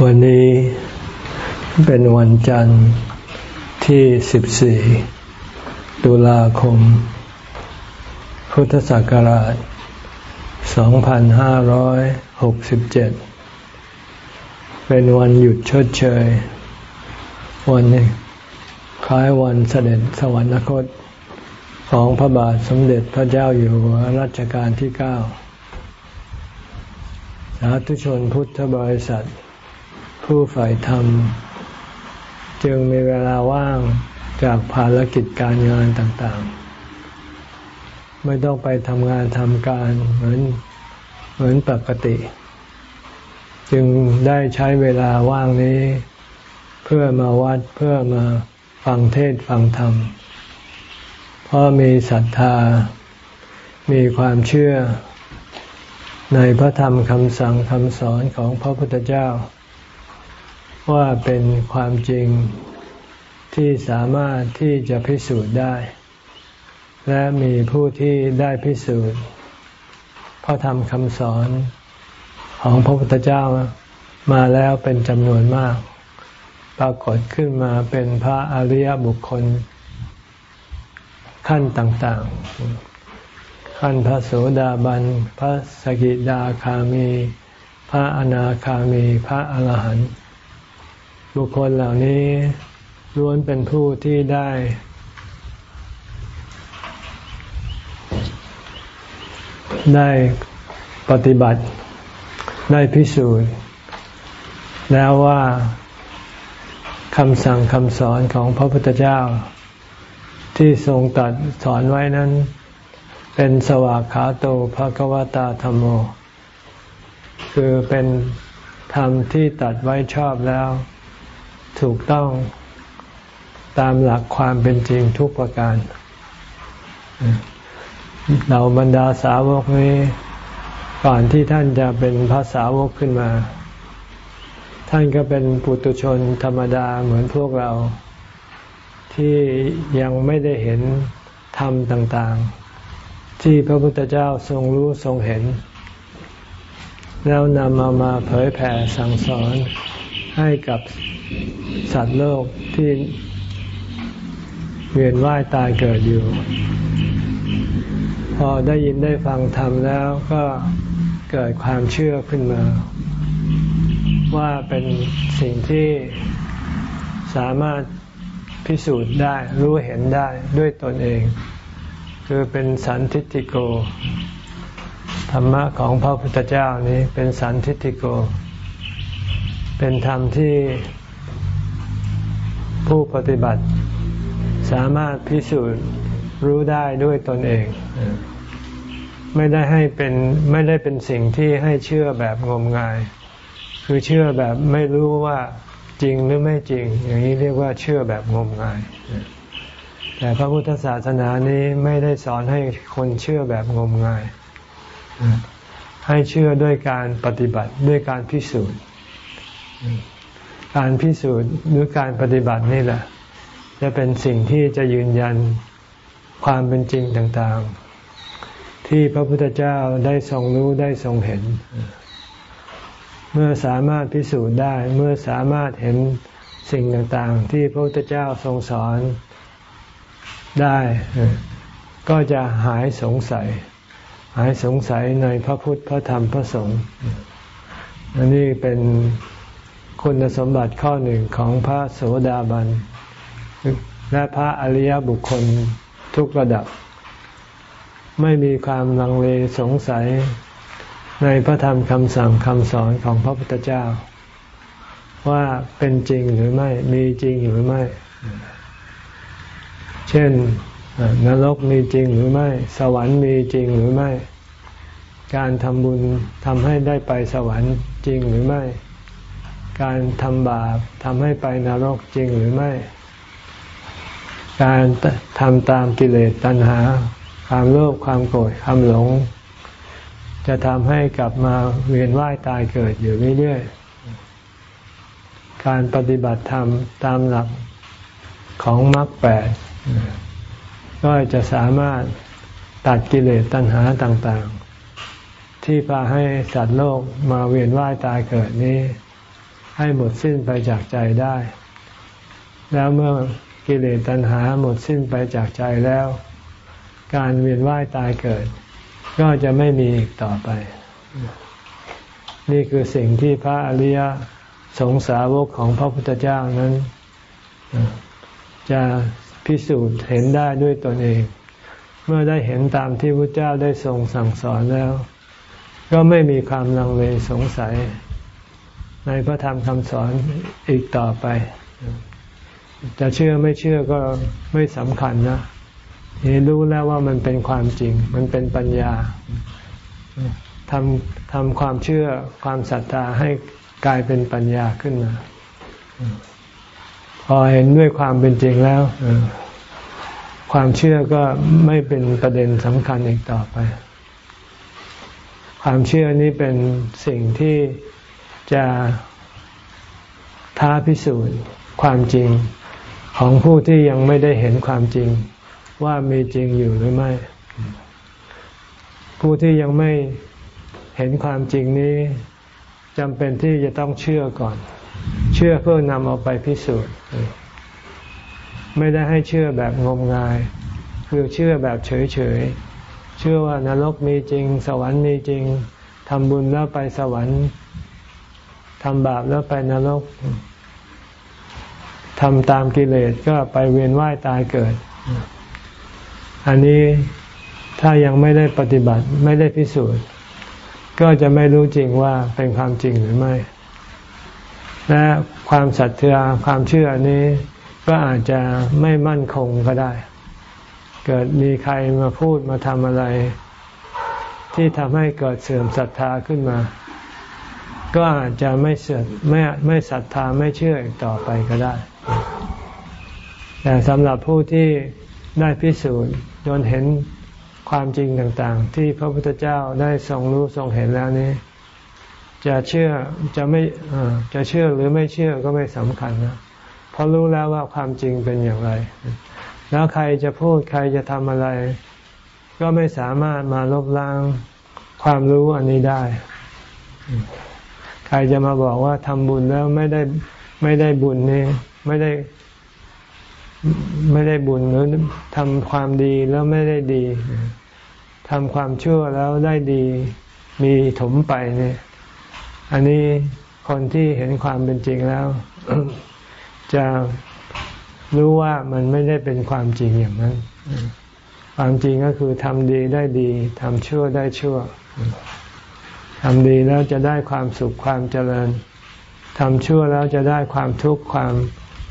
วันนี้เป็นวันจันทร์ที่ 14 ตุลาคม พุทธศักราช 2567 เป็นวันหยุดชดเชย วันนี้คล้ายวันเสด็จสวรรคตของพระบาทสมเด็จพระเจ้าอยู่หัวรัชกาลที่ 9 สาธุชนพุทธบริษัท ผู้ฝ่ายธรรม จึงมีเวลาว่างจากภารกิจการงานต่างๆ ไม่ต้องไปทำงานทำการเหมือนเหมือนปกติ จึงได้ใช้เวลาว่างนี้ เพื่อมาวัดเพื่อมาฟังเทศฟังธรรม เพราะมีศรัทธา มีความเชื่อในพระธรรมคำสั่งคำสอนของพระพุทธเจ้า ว่าเป็นความจริงที่สามารถที่จะพิสูจน์ได้ และมีผู้ที่ได้พิสูจน์พระธรรมคำสอนของพระพุทธเจ้ามาแล้วเป็นจำนวนมาก ปรากฏขึ้นมาเป็นพระอริยบุคคล ขั้นต่างๆ ขั้นพระโสดาบัน พระสกิดาคามี พระอนาคามี พระอรหันต์ บุคคลเหล่านี้ล้วนเป็นผู้ที่ได้ ได้ปฏิบัติได้พิสูจน์ แล้วว่าคำสั่งคำสอนของพระพุทธเจ้า ที่ทรงตัดสอนไว้นั้น เป็นสวากขาโตภะวตาธรรมโม คือเป็นธรรมที่ตัดไว้ชอบแล้ว ถูกต้องตามหลักความเป็นจริงทุกประการเราบรรดาสาวกนี้ ก่อนที่ท่านจะเป็นพระสาวกขึ้นมา ท่านก็เป็นปุตุชนธรรมดาเหมือนพวกเรา ที่ยังไม่ได้เห็นธรรมต่างๆ ที่พระพุทธเจ้าทรงรู้ทรงเห็น แล้วนำมามาเผยแผ่สั่งสอนให้กับ สัตว์โลกที่เวียนว่ายตายเกิดอยู่ พอได้ยินได้ฟังธรรมแล้วก็เกิดความเชื่อขึ้นมา ว่าเป็นสิ่งที่สามารถพิสูจน์ได้รู้เห็นได้ด้วยตนเอง คือเป็นสันทิติโก ธรรมะของพระพุทธเจ้านี้เป็นสันทิติโก เป็นธรรมที่ ผู้ปฏิบัติสามารถพิสูจน์รู้ได้ด้วยตนเอง ไม่ได้ให้เป็นไม่ได้เป็นสิ่งที่ให้เชื่อแบบงมงาย คือเชื่อแบบไม่รู้ว่าจริงหรือไม่จริง อย่างนี้เรียกว่าเชื่อแบบงมงาย แต่พระพุทธศาสนานี้ไม่ได้สอนให้คนเชื่อแบบงมงาย ให้เชื่อด้วยการปฏิบัติด้วยการพิสูจน์ การพิสูจน์หรือการปฏิบัตินี่แหละ จะเป็นสิ่งที่จะยืนยันความเป็นจริงต่างๆ ที่พระพุทธเจ้าได้ทรงรู้ได้ทรงเห็น เมื่อสามารถพิสูจน์ได้เมื่อสามารถเห็นสิ่งต่างๆ ที่พระพุทธเจ้าทรงสอนได้ ก็จะหายสงสัย หายสงสัยในพระพุทธพระธรรมพระสงฆ์อันนี้เป็น คุณสมบัติข้อหนึ่งของพระโสดาบัน และพระอริยบุคคลทุกระดับ ไม่มีความลังเลสงสัยในพระธรรมคำสั่งคำสอนของพระพุทธเจ้า ว่าเป็นจริงหรือไม่มีจริงหรือไม่ เช่นนรกมีจริงหรือไม่ สวรรค์มีจริงหรือไม่ การทำบุญทำให้ได้ไปสวรรค์จริงหรือไม่ การทำบาปทำให้ไปนรกจริงหรือไม่ การทำตามกิเลสตัณหา ความโลภความโกรธความหลง จะทำให้กลับมาเวียนว่ายตายเกิดอยู่เรื่อยๆ การปฏิบัติธรรมตามหลักของมรรคแปดก็จะสามารถตัดกิเลสตัณหาต่างๆ ที่พาให้สัตว์โลกมาเวียนว่ายตายเกิดนี้ ให้หมดสิ้นไปจากใจได้ แล้วเมื่อกิเลสตัณหาหมดสิ้นไปจากใจแล้ว การเวียนว่ายตายเกิด ก็จะไม่มีอีกต่อไป นี่คือสิ่งที่พระอริยสงสาวกของพระพุทธเจ้านั้น จะพิสูจน์เห็นได้ด้วยตนเอง เมื่อได้เห็นตามที่พระเจ้าได้ทรงสั่งสอนแล้ว ก็ไม่มีความลังเลสงสัย ในพระธรรมคำสอนอีกต่อไป จะเชื่อไม่เชื่อก็ไม่สำคัญนะเห็นรู้แล้วว่ามันเป็นความจริง มันเป็นปัญญาทำทำความเชื่อความศรัทธาให้กลายเป็นปัญญาขึ้นมาพอเห็นด้วยความเป็นจริงแล้วความเชื่อก็ไม่เป็นประเด็นสำคัญอีกต่อไป ความเชื่อนี้เป็นสิ่งที่ จะท้าพิสูจน์ความจริงของผู้ที่ยังไม่ได้เห็นความจริงว่ามีจริงอยู่หรือไม่ ผู้ที่ยังไม่เห็นความจริงนี้จำเป็นที่จะต้องเชื่อก่อน เชื่อเพื่อนำเอาไปพิสูจน์ ไม่ได้ให้เชื่อแบบงมงาย คือเชื่อแบบเฉยๆ เชื่อว่านรกมีจริง สวรรค์มีจริงทำบุญแล้วไปสวรรค์ ทำบาปแล้วไปนรกทำตามกิเลสก็ไปเวียนว่ายตายเกิด อันนี้ถ้ายังไม่ได้ปฏิบัติไม่ได้พิสูจน์ ก็จะไม่รู้จริงว่าเป็นความจริงหรือไม่ และความศรัทธาความเชื่อนี้ก็อาจจะไม่มั่นคงก็ได้ เกิดมีใครมาพูดมาทำอะไร ที่ทำให้เกิดเสื่อมศรัทธาขึ้นมา ก็อาจจะไม่เสื่อมไม่ไม่ศรัทธาไม่เชื่ออีกต่อไปก็ได้ แต่สำหรับผู้ที่ได้พิสูจน์จนเห็นความจริงต่างๆ ที่พระพุทธเจ้าได้ทรงรู้ทรงเห็นแล้วนี้ จะเชื่อจะไม่จะเชื่อหรือไม่เชื่อก็ไม่สำคัญนะเพราะรู้แล้วว่าความจริงเป็นอย่างไร แล้วใครจะพูดใครจะทำอะไร ก็ไม่สามารถมาลบล้างความรู้อันนี้ได้ รจะมาบอกว่าทำบุญแล้วไม่ได้ไม่ได้บุญนี่ไม่ได้ ไม่ได้บุญหรือทำความดีแล้วไม่ได้ดีทำความชั่วแล้วได้ดีมีถมไปเนี่ย อันนี้คนที่เห็นความเป็นจริงแล้ว จะรู้ว่ามันไม่ได้เป็นความจริงอย่างนั้น ความจริงก็คือทำดีได้ดีทำชั่วได้ชั่ว ทำดีแล้วจะได้ความสุขความเจริญทำชั่วแล้วจะได้ความทุกข์ความ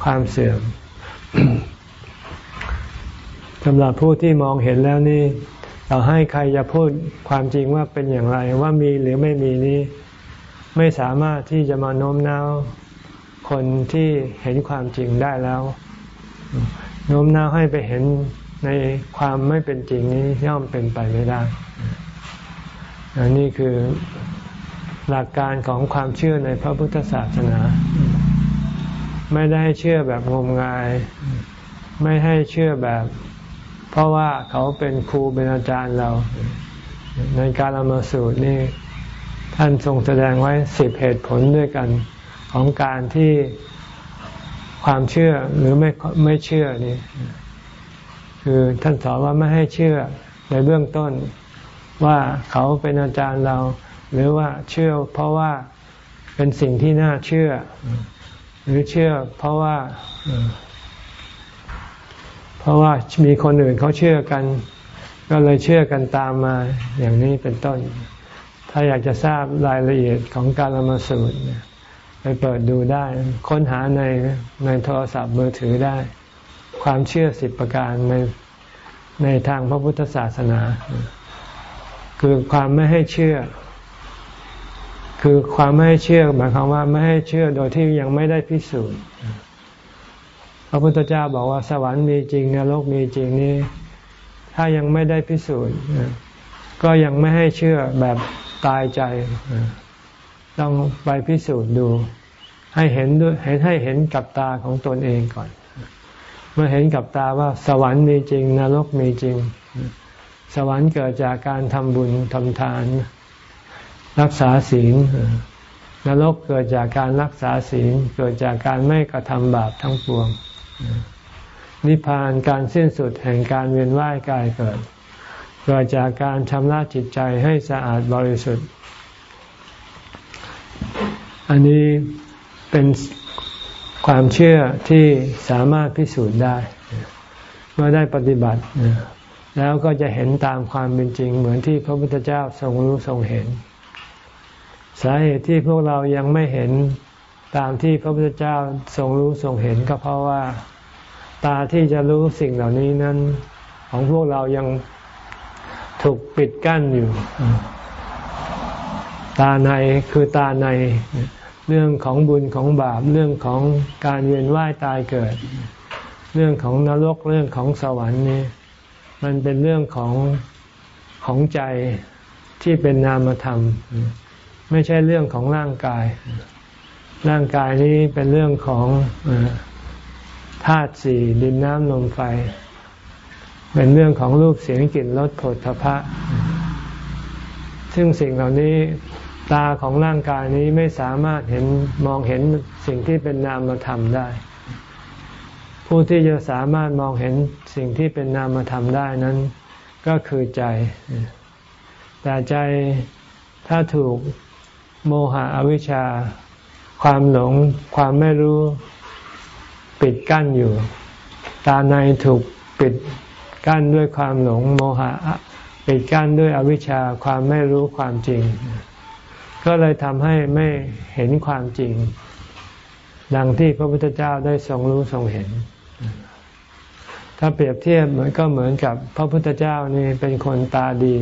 ความเสื่อมสำหรับผู้ที่มองเห็นแล้วนี่ต่อให้ใครจะพูดความจริงว่าเป็นอย่างไรว่ามีหรือไม่มีนี้ ไม่สามารถที่จะมาโน้มน้าวคนที่เห็นความจริงได้แล้วโน้มน้าวให้ไปเห็นในความไม่เป็นจริงนี้ย่อมเป็นไปไม่ได้ อันนี้คือหลักการของความเชื่อในพระพุทธศาสนา ไม่ได้เชื่อแบบงมงาย ไม่ให้เชื่อแบบ เพราะว่าเขาเป็นครูเป็นอาจารย์เรา ในการละมาสูตรนี่ท่านทรงแสดงไว้สิบเหตุผลด้วยกันของการที่ความเชื่อหรือไม่ไม่เชื่อนี่คือท่านสอนว่าไม่ให้เชื่อในเบื้องต้น ว่าเขาเป็นอาจารย์เรา หรือว่าเชื่อเพราะว่าเป็นสิ่งที่น่าเชื่อ หรือเชื่อเพราะว่า เพราะว่ามีคนอื่นเขาเชื่อกัน ก็เลยเชื่อกันตามมาอย่างนี้เป็นต้น ถ้าอยากจะทราบรายละเอียดของการละมาสูตรไปเปิดดูได้ ค้นหาในในโทรศัพท์มือถือได้ ความเชื่อสิบประการในในทางพระพุทธศาสนา คือความไม่ให้เชื่อ คือความไม่ให้เชื่อหมายความว่าไม่ให้เชื่อโดยที่ยังไม่ได้พิสูจน์พระพุทธเจ้าบอกว่าสวรรค์มีจริงนรกมีจริงนี้ ถ้ายังไม่ได้พิสูจน์ก็ยังไม่ให้เชื่อแบบตายใจ ต้องไปพิสูจน์ดู ให้เห็นด้วยเห็นให้เห็นกับตาของตนเองก่อน เมื่อเห็นกับตาว่าสวรรค์มีจริงนรกมีจริง สวรรค์เกิดจากการทำบุญทำทาน รักษาศีลนรกเกิดจากการรักษาศีลเกิดจากการไม่กระทำบาปทั้งปวง นิพพานการสิ้นสุดแห่งการเวียนว่ายกายเกิด เกิดจากการชำระจิตใจให้สะอาดบริสุทธิ์ อันนี้เป็นความเชื่อที่สามารถพิสูจน์ได้ เมื่อได้ปฏิบัติ แล้วก็จะเห็นตามความเป็นจริง เหมือนที่พระพุทธเจ้าทรงรู้ทรงเห็น สาเหตุที่พวกเรายังไม่เห็นตามที่พระพุทธเจ้าทรงรู้ทรงเห็นก็เพราะว่า ตาที่จะรู้สิ่งเหล่านี้นั้น ของพวกเรายังถูกปิดกั้นอยู่ ตาในคือตาในเรื่องของบุญของบาปเรื่องของการเวียนว่ายตายเกิด เรื่องของนรกเรื่องของสวรรค์นี่ มันเป็นเรื่องของของใจที่เป็นนามธรรม ไม่ใช่เรื่องของร่างกาย ร่างกายนี้เป็นเรื่องของธาตุสี่ดินน้ำลมไฟ เป็นเรื่องของรูปเสียงกลิ่นรสผลทพะ ซึ่งสิ่งเหล่านี้ตาของร่างกายนี้ไม่สามารถเห็นมองเห็นสิ่งที่เป็นนามธรรมได้ ผู้ที่จะสามารถมองเห็นสิ่งที่เป็นนามธรรมได้นั้น ก็คือใจ แต่ใจถ้าถูกโมหะอวิชชา ความหลง ความไม่รู้ปิดกั้นอยู่ ตาในถูกปิดกั้นด้วยความหลงโมหะปิดกั้นด้วยอวิชชาความไม่รู้ความจริง ก็เลยทำให้ไม่เห็นความจริง ดังที่พระพุทธเจ้าได้ทรงรู้ทรงเห็น ถ้าเปรียบเทียบเหมือนก็เหมือนกับพระพุทธเจ้านี่เป็นคนตาดี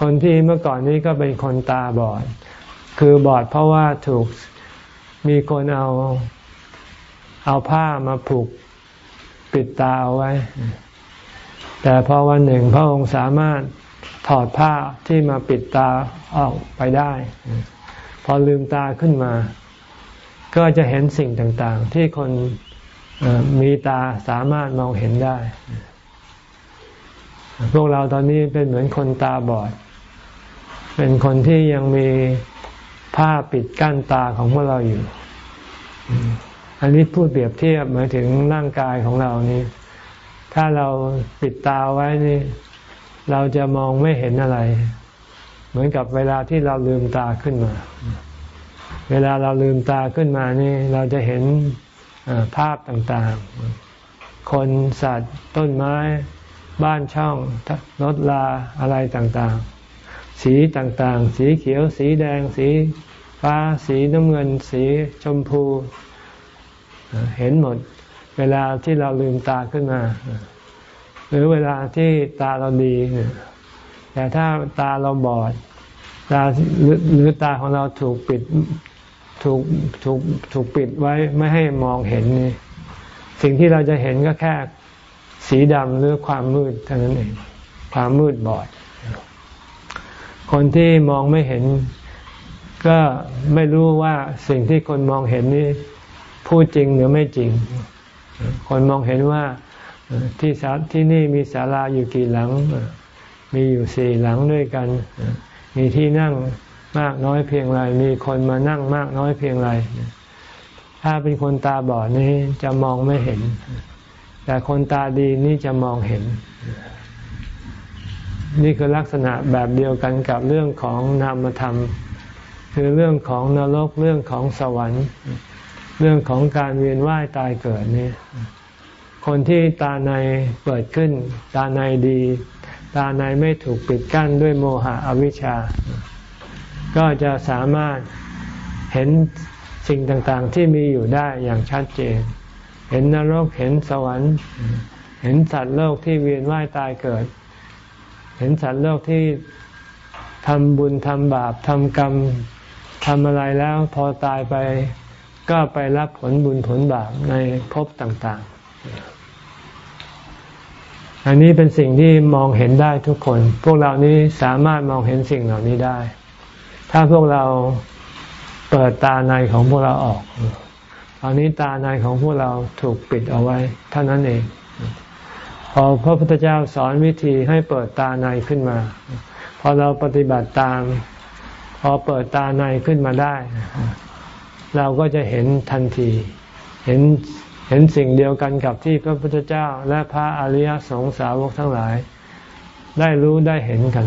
คนที่เมื่อก่อนนี้ก็เป็นคนตาบอด คือบอดเพราะว่าถูกมีคนเอาเอาผ้ามาผูกปิดตาเอาไว้ แต่พอวันหนึ่งพระองค์สามารถถอดผ้าที่มาปิดตาออกไปได้ พอลืมตาขึ้นมา ก็จะเห็นสิ่งต่างๆ ที่คน มีตาสามารถมองเห็นได้ พวกเราตอนนี้เป็นเหมือนคนตาบอด เป็นคนที่ยังมีผ้าปิดกั้นตาของพวกเราอยู่ อันนี้พูดเปรียบเทียบหมายถึงร่างกายของเรานี้ ถ้าเราปิดตาไว้นี่ เราจะมองไม่เห็นอะไร เหมือนกับเวลาที่เราลืมตาขึ้นมา เวลาเราลืมตาขึ้นมานี่ เราจะเห็น ภาพต่างๆ คนสัตว์ต้นไม้ บ้านช่องรถลาอะไรต่างๆ สีต่างๆ สีเขียว สีแดง สีฟ้า สีน้ำเงิน สีชมพู เห็นหมด เวลาที่เราลืมตาขึ้นมา หรือเวลาที่ตาเราดี แต่ถ้าตาเราบอดตาหรือตาของเราถูกปิด ถูกถูกถูกปิดไว้ไม่ให้มองเห็นนี่สิ่งที่เราจะเห็นก็แค่สีดำหรือความมืดเท่านั้นเอง ความมืดบอด คนที่มองไม่เห็น ก็ไม่รู้ว่าสิ่งที่คนมองเห็นนี่พูดจริงหรือไม่จริง คนมองเห็นว่าที่ศาที่นี่มีศาลาอยู่กี่หลัง มีอยู่สี่หลังด้วยกัน มีที่นั่ง มากน้อยเพียงไร มีคนมานั่งมากน้อยเพียงไร ถ้าเป็นคนตาบอดนี้จะมองไม่เห็น แต่คนตาดีนี่จะมองเห็น นี่คือลักษณะแบบเดียวกันกับเรื่องของนามธรรม คือเรื่องของนรกเรื่องของสวรรค์ เรื่องของการเวียนว่ายตายเกิดนี่คนที่ตาในเปิดขึ้น ตาในดี ตาในไม่ถูกปิดกั้นด้วยโมหะอวิชชา ก็จะสามารถเห็นสิ่งต่างๆ ที่มีอยู่ได้อย่างชัดเจน เห็นนรกเห็นสวรรค์ เห็นสัตว์โลกที่เวียนว่ายตายเกิด เห็นสัตว์โลกที่ทำบุญทำบาปทำกรรมทำอะไรแล้วพอตายไปก็ไปรับผลบุญผลบาปในภพต่าง ๆ อันนี้เป็นสิ่งที่มองเห็นได้ทุกคน พวกเรานี้สามารถมองเห็นสิ่งเหล่านี้ได้ ถ้าพวกเราเปิดตาในของพวกเราออก ตอนนี้ตาในของพวกเราถูกปิดเอาไว้เท่านั้นเอง พอพระพุทธเจ้าสอนวิธีให้เปิดตาในขึ้นมา พอเราปฏิบัติตาม พอเปิดตาในขึ้นมาได้ เราก็จะเห็นทันที เห็นเห็นสิ่งเดียวกันกับที่พระพุทธเจ้า และพระอริยสงสาวกทั้งหลาย ได้รู้ได้เห็นกัน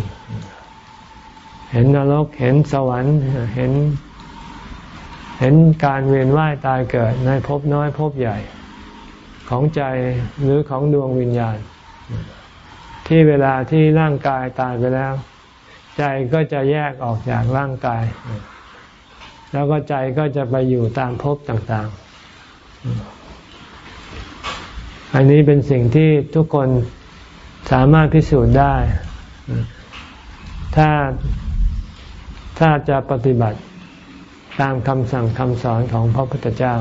เห็นนรก เห็นสวรรค์ เห็น เห็นการเวียนว่ายตายเกิดในภพน้อยภพใหญ่ ของใจหรือของดวงวิญญาณ ที่เวลาที่ร่างกายตายไปแล้ว ใจก็จะแยกออกจากร่างกาย แล้วก็ใจก็จะไปอยู่ตามภพต่างๆ อันนี้เป็นสิ่งที่ทุกคนสามารถพิสูจน์ได้ ถ้า ถ้าจะปฏิบัติตามคำสั่งคำสอนของพระพุทธเจ้า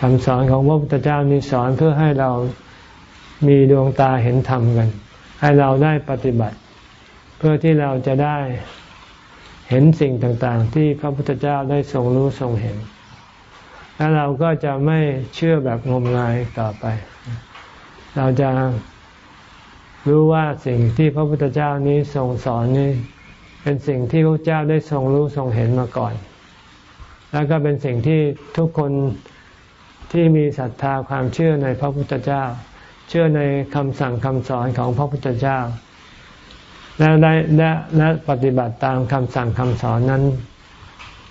คำสอนของพระพุทธเจ้านี้สอนเพื่อให้เรามีดวงตาเห็นธรรมกัน ให้เราได้ปฏิบัติ เพื่อที่เราจะได้เห็นสิ่งต่างๆ ที่พระพุทธเจ้าได้ทรงรู้ทรงเห็น แล้วเราก็จะไม่เชื่อแบบงมงายต่อไป เราจะรู้ว่าสิ่งที่พระพุทธเจ้านี้ทรงสอนนี้ เป็นสิ่งที่พระเจ้าได้ทรงรู้ทรงเห็นมาก่อน แล้วก็เป็นสิ่งที่ทุกคนที่มีศรัทธาความเชื่อในพระพุทธเจ้า เชื่อในคำสั่งคำสอนของพระพุทธเจ้า แล้วได้และและปฏิบัติตามคำสั่งคำสอนนั้น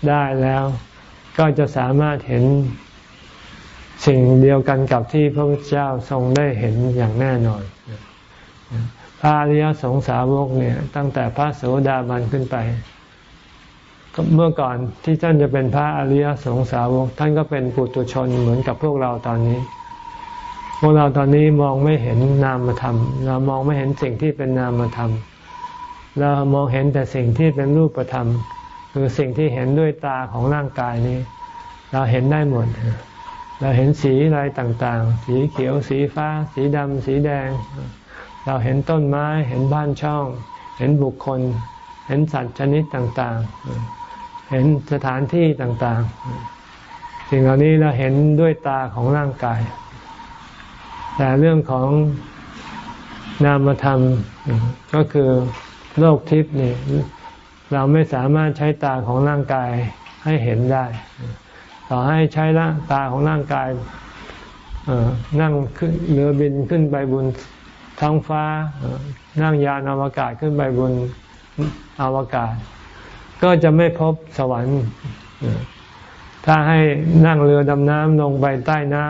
ได้แล้ว ก็จะสามารถเห็นสิ่งเดียวกันกับที่พระพุทธเจ้าทรงได้เห็นอย่างแน่นอน พระอริยสงสาวกเนี่ย ตั้งแต่พระโสดาบันขึ้นไปเมื่อก่อนที่ท่านจะเป็นพระอริยสงสาวก ท่านก็เป็นปุถุชนเหมือนกับพวกเราตอนนี้ พวกเราตอนนี้มองไม่เห็นนามธรรมเรามองไม่เห็นสิ่งที่เป็นนามธรรมเรามองเห็นแต่สิ่งที่เป็นรูปธรรม คือสิ่งที่เห็นด้วยตาของร่างกายนี้ เราเห็นได้หมด เราเห็นสีอะไรต่างๆ สีเขียว สีฟ้า สีดำสีแดง เราเห็นต้นไม้ เห็นบ้านช่อง เห็นบุคคล เห็นสัตว์ชนิดต่างๆ เห็นสถานที่ต่างๆ สิ่งเหล่านี้เราเห็นด้วยตาของร่างกาย แต่เรื่องของนามธรรมก็คือโลกทิพย์นี่เราไม่สามารถใช้ตาของร่างกายให้เห็นได้ ต่อให้ใช้ตาของร่างกายนั่งขึ้นเรือบินขึ้นไปบน ท้องฟ้า นั่งยานอวกาศขึ้นไปบนอวกาศ ก็จะไม่พบสวรรค์ ถ้าให้นั่งเรือดำน้ำลงไปใต้น้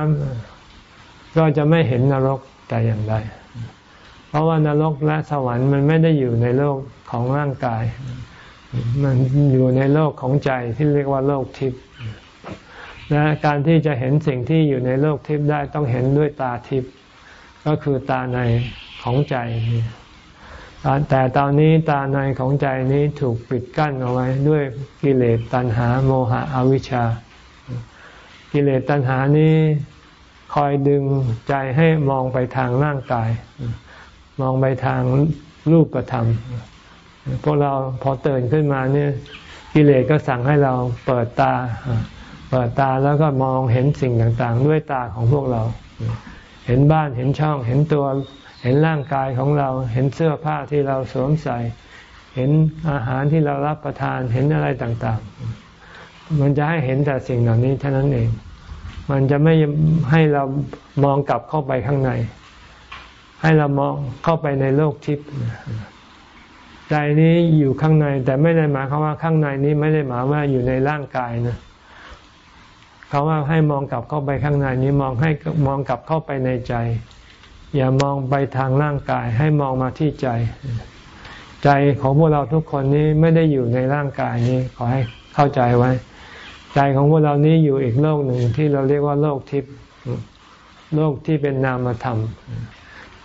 ำก็จะไม่เห็นนรกแต่อย่างใดเพราะว่านรกและสวรรค์มันไม่ได้อยู่ในโลกของร่างกาย มันอยู่ในโลกของใจที่เรียกว่าโลกทิพย์และการที่จะเห็นสิ่งที่อยู่ในโลกทิพย์ได้ต้องเห็นด้วยตาทิพย์ ก็คือตาในของใจ แต่ตอนนี้ตาในของใจนี้ถูกปิดกั้นเอาไว้ด้วยกิเลสตัณหาโมหะอวิชชา กิเลสตัณหานี้คอยดึงใจให้มองไปทางร่างกาย มองไปทางรูปธรรม พวกเราพอตื่นขึ้นมาเนี่ยกิเลสก็สั่งให้เราเปิดตา เปิดตาแล้วก็มองเห็นสิ่งต่างๆ ด้วยตาของพวกเรา เห็นบ้านเห็นช่องเห็นตัวเห็นร่างกายของเราเห็นเสื้อผ้าที่เราสวมใส่ เห็นอาหารที่เรารับประทานเห็นอะไรต่างๆ มันจะให้เห็นแต่สิ่งเหล่านี้เท่านั้นเอง มันจะไม่ให้เรามองกลับเข้าไปข้างใน ให้เรามองเข้าไปในโลกทิพย์ใจนี้อยู่ข้างในแต่ไม่ได้หมายความว่าข้างในนี้ไม่ได้หมายว่าอยู่ในร่างกายนะ เขาว่าให้มองกลับเข้าไปข้างในนี้มองให้มองกลับเข้าไปในใจ อย่ามองไปทางร่างกาย ให้มองมาที่ใจ ใจของพวกเราทุกคนนี้ไม่ได้อยู่ในร่างกายนี้ขอให้เข้าใจไว้ ใจของพวกเรานี้อยู่อีกโลกหนึ่งที่เราเรียกว่าโลกทิพย์โลกที่เป็นนามธรรม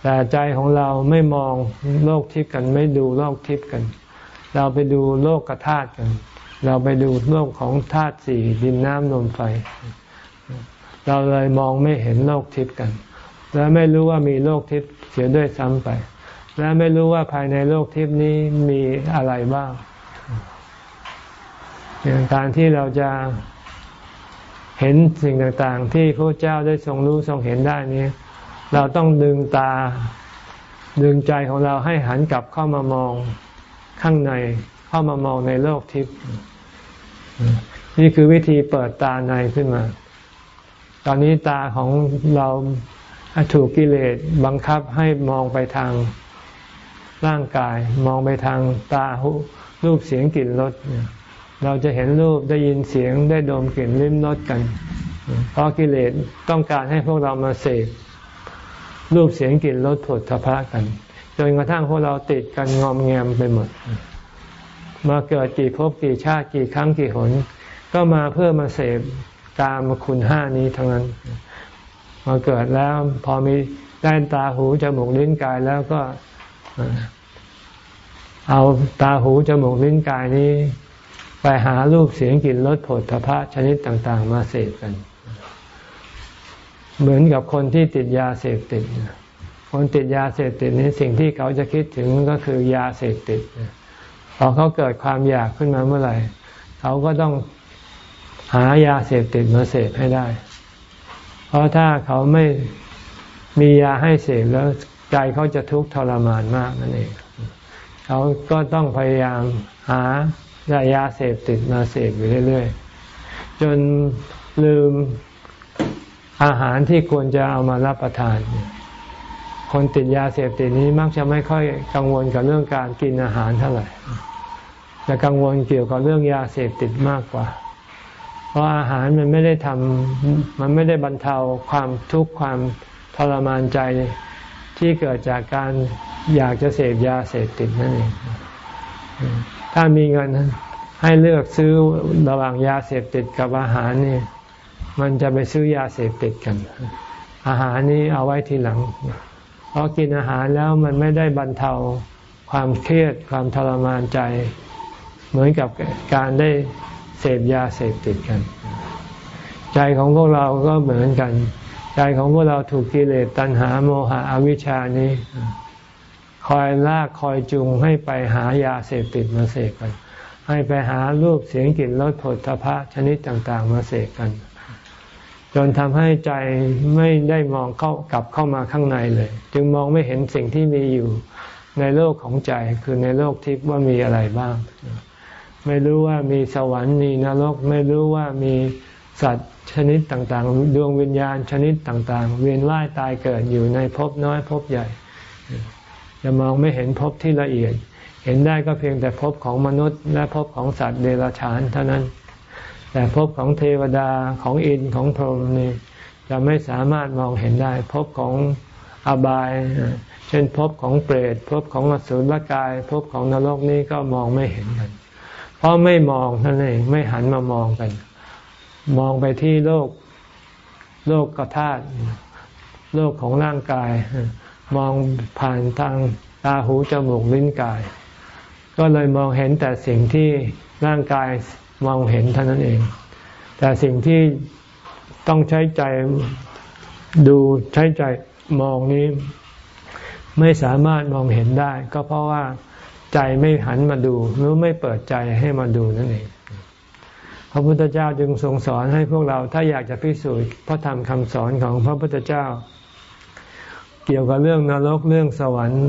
แต่ใจของเราไม่มองโลกทิพย์กัน ไม่ดูโลกทิพย์กัน เราไปดูโลกกระธาตุกัน เราไปดูโลกของธาตุสี่ดินน้ำลมไฟ เราเลยมองไม่เห็นโลกทิพย์กัน และไม่รู้ว่ามีโลกทิพย์เสียด้วยซ้ำไป และไม่รู้ว่าภายในโลกทิพย์นี้มีอะไรบ้างอย่างการที่เราจะเห็นสิ่งต่างๆ ที่พระเจ้าได้ทรงรู้ทรงเห็นได้นี้ เราต้องดึงตาดึงใจของเราให้หันกลับเข้ามามองข้างในเข้ามามองในโลกทิพย์ นี่คือวิธีเปิดตาในขึ้นมา ตอนนี้ตาของเราถูกกิเลสบังคับให้มองไปทางร่างกาย มองไปทางตาหูรูปเสียงกลิ่นรสเราจะเห็นรูปได้ยินเสียงได้ดมกลิ่นลิ้มรสกัน เพราะกิเลสต้องการให้พวกเรามาเสพรูปเสียงกลิ่นรสผลทพะกันจนกระทั่งพวกเราติดกันงอมแงมไปหมด มาเกิดกี่ภพกี่ชาติกี่ครั้งกี่หน ก็มาเพื่อมาเสพตามคุณห้านี้ทั้งนั้น มาเกิดแล้วพอมีได้ตาหูจมูกลิ้นกายแล้วก็เอาตาหูจมูกลิ้นกายนี้ ไปหารูปเสียงกลิ่นรสผลทพะชนิดต่าง ๆ มาเสพกัน เหมือนกับคนที่ติดยาเสพติด คนติดยาเสพติดนี้สิ่งที่เขาจะคิดถึงก็คือยาเสพติดพ อเขาเกิดความอยากขึ้นมาเมื่อไหร่เขาก็ต้องหายาเสพติดมาเสพให้ได้ เพราะถ้าเขาไม่มียาให้เสพแล้วใจเขาจะทุกข์ทรมานมากนั่นเองเขาก็ต้องพยายามหายาเสพติดมาเสพอยู่เรื่อยๆ จนลืมอาหารที่ควรจะเอามารับประทาน คนติดยาเสพติดนี้มักจะไม่ค่อยกังวลกับเรื่องการกินอาหารเท่าไหร่ จะกังวลเกี่ยวกับเรื่องยาเสพติดมากกว่า เพราะอาหารมันไม่ได้ทำมันไม่ได้บรรเทาความทุกข์ความทรมานใจที่เกิดจากการอยากจะเสพยาเสพติดนั่นเอง ถ้ามีเงินให้เลือกซื้อระหว่างยาเสพติดกับอาหารนี่มันจะไปซื้อยาเสพติดกัน อาหารนี้เอาไว้ทีหลัง เพราะกินอาหารแล้วมันไม่ได้บรรเทาความเครียดความทรมานใจ เหมือนกับการได้เสพยาเสพติดกัน ใจของพวกเราก็เหมือนกัน ใจของพวกเราถูกกิเลสตัณหาโมหะอวิชชานี้ คอยลากคอยจูงให้ไปหายาเสพติดมาเสกกัน ให้ไปหารูปเสียงกลิ่นรสผลทพะชนิดต่างๆ มาเสกกัน จนทำให้ใจไม่ได้มองเข้ากลับเข้ามาข้างในเลย จึงมองไม่เห็นสิ่งที่มีอยู่ในโลกของใจคือในโลกทิพย์ว่ามีอะไรบ้าง ไม่รู้ว่ามีสวรรค์มีนรก ไม่รู้ว่ามีสัตว์ชนิดต่างๆ ดวงวิญญาณชนิดต่าง ๆ เวียนว่ายตายเกิดอยู่ในภพน้อยภพใหญ่จะมองไม่เห็นภพที่ละเอียด เห็นได้ก็เพียงแต่ภพของมนุษย์ และภพของสัตว์เดรัจฉานเท่านั้น แต่ภพของเทวดาของอินของพรหมนี่จะไม่สามารถมองเห็นได้ภพของอบาย เช่นภพของเปรตภพของอสุรกายภพของนรกนี้ก็มองไม่เห็นกัน เพราะไม่มองนั่นเองไม่หันมามองกัน มองไปที่โลกโลกกธาตุโลกของร่างกาย มองผ่านทางตาหูจมูกลิ้นกาย ก็เลยมองเห็นแต่สิ่งที่ร่างกายมองเห็นเท่านั้นเอง แต่สิ่งที่ต้องใช้ใจดูใช้ใจมองนี้ ไม่สามารถมองเห็นได้ ก็เพราะว่า ใจไม่หันมาดูหรือไม่เปิดใจให้มาดูนั่นเองพระพุทธเจ้าจึงทรงสอนให้พวกเราถ้าอยากจะพิสูจน์พระธรรมคำสอนของพระพุทธเจ้า เกี่ยวกับเรื่องนรกเรื่องสวรรค์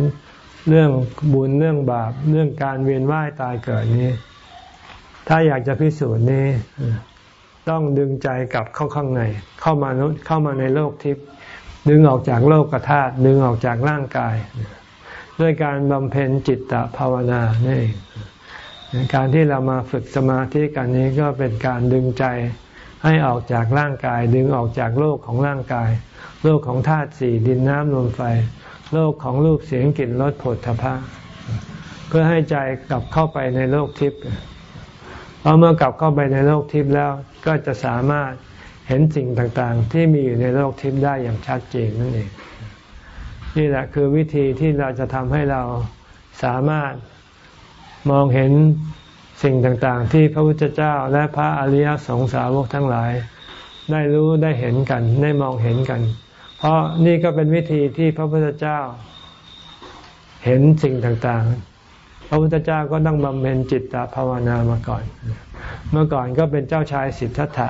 เรื่องบุญเรื่องบาป เรื่องการเวียนว่ายตายเกิดนี้ ถ้าอยากจะพิสูจน์นี้ ต้องดึงใจกลับเข้าข้างใน เข้ามาเข้ามาในโลกทิพย์ดึงออกจากโลกธาตุดึงออกจากร่างกาย ด้วยการบำเพ็ญจิตตภาวนานี่การที่เรามาฝึกสมาธิกันนี้ก็เป็นการดึงใจให้ออกจากร่างกาย ดึงออกจากโลกของร่างกาย โลกของธาตุสี่ดินน้ำลมไฟ โลกของรูปเสียงกลิ่นรสผลทพะเพื่อให้ใจกลับเข้าไปในโลกทิพย์พอเมื่อกลับเข้าไปในโลกทิพย์แล้วก็จะสามารถเห็นสิ่งต่างๆ ที่มีอยู่ในโลกทิพย์ได้อย่างชัดเจนนั่นเอง นี่แหละคือวิธีที่เราจะทำให้เราสามารถมองเห็นสิ่งต่างๆ ที่พระพุทธเจ้าและพระอริยสงสาวกทั้งหลาย ได้รู้ได้เห็นกัน ได้มองเห็นกัน เพราะนี่ก็เป็นวิธีที่พระพุทธเจ้า เห็นสิ่งต่างๆ พระพุทธเจ้าก็ต้องบำเพ็ญจิตตภาวนามาก่อน เมื่อก่อนก็เป็นเจ้าชายสิทธัตถะ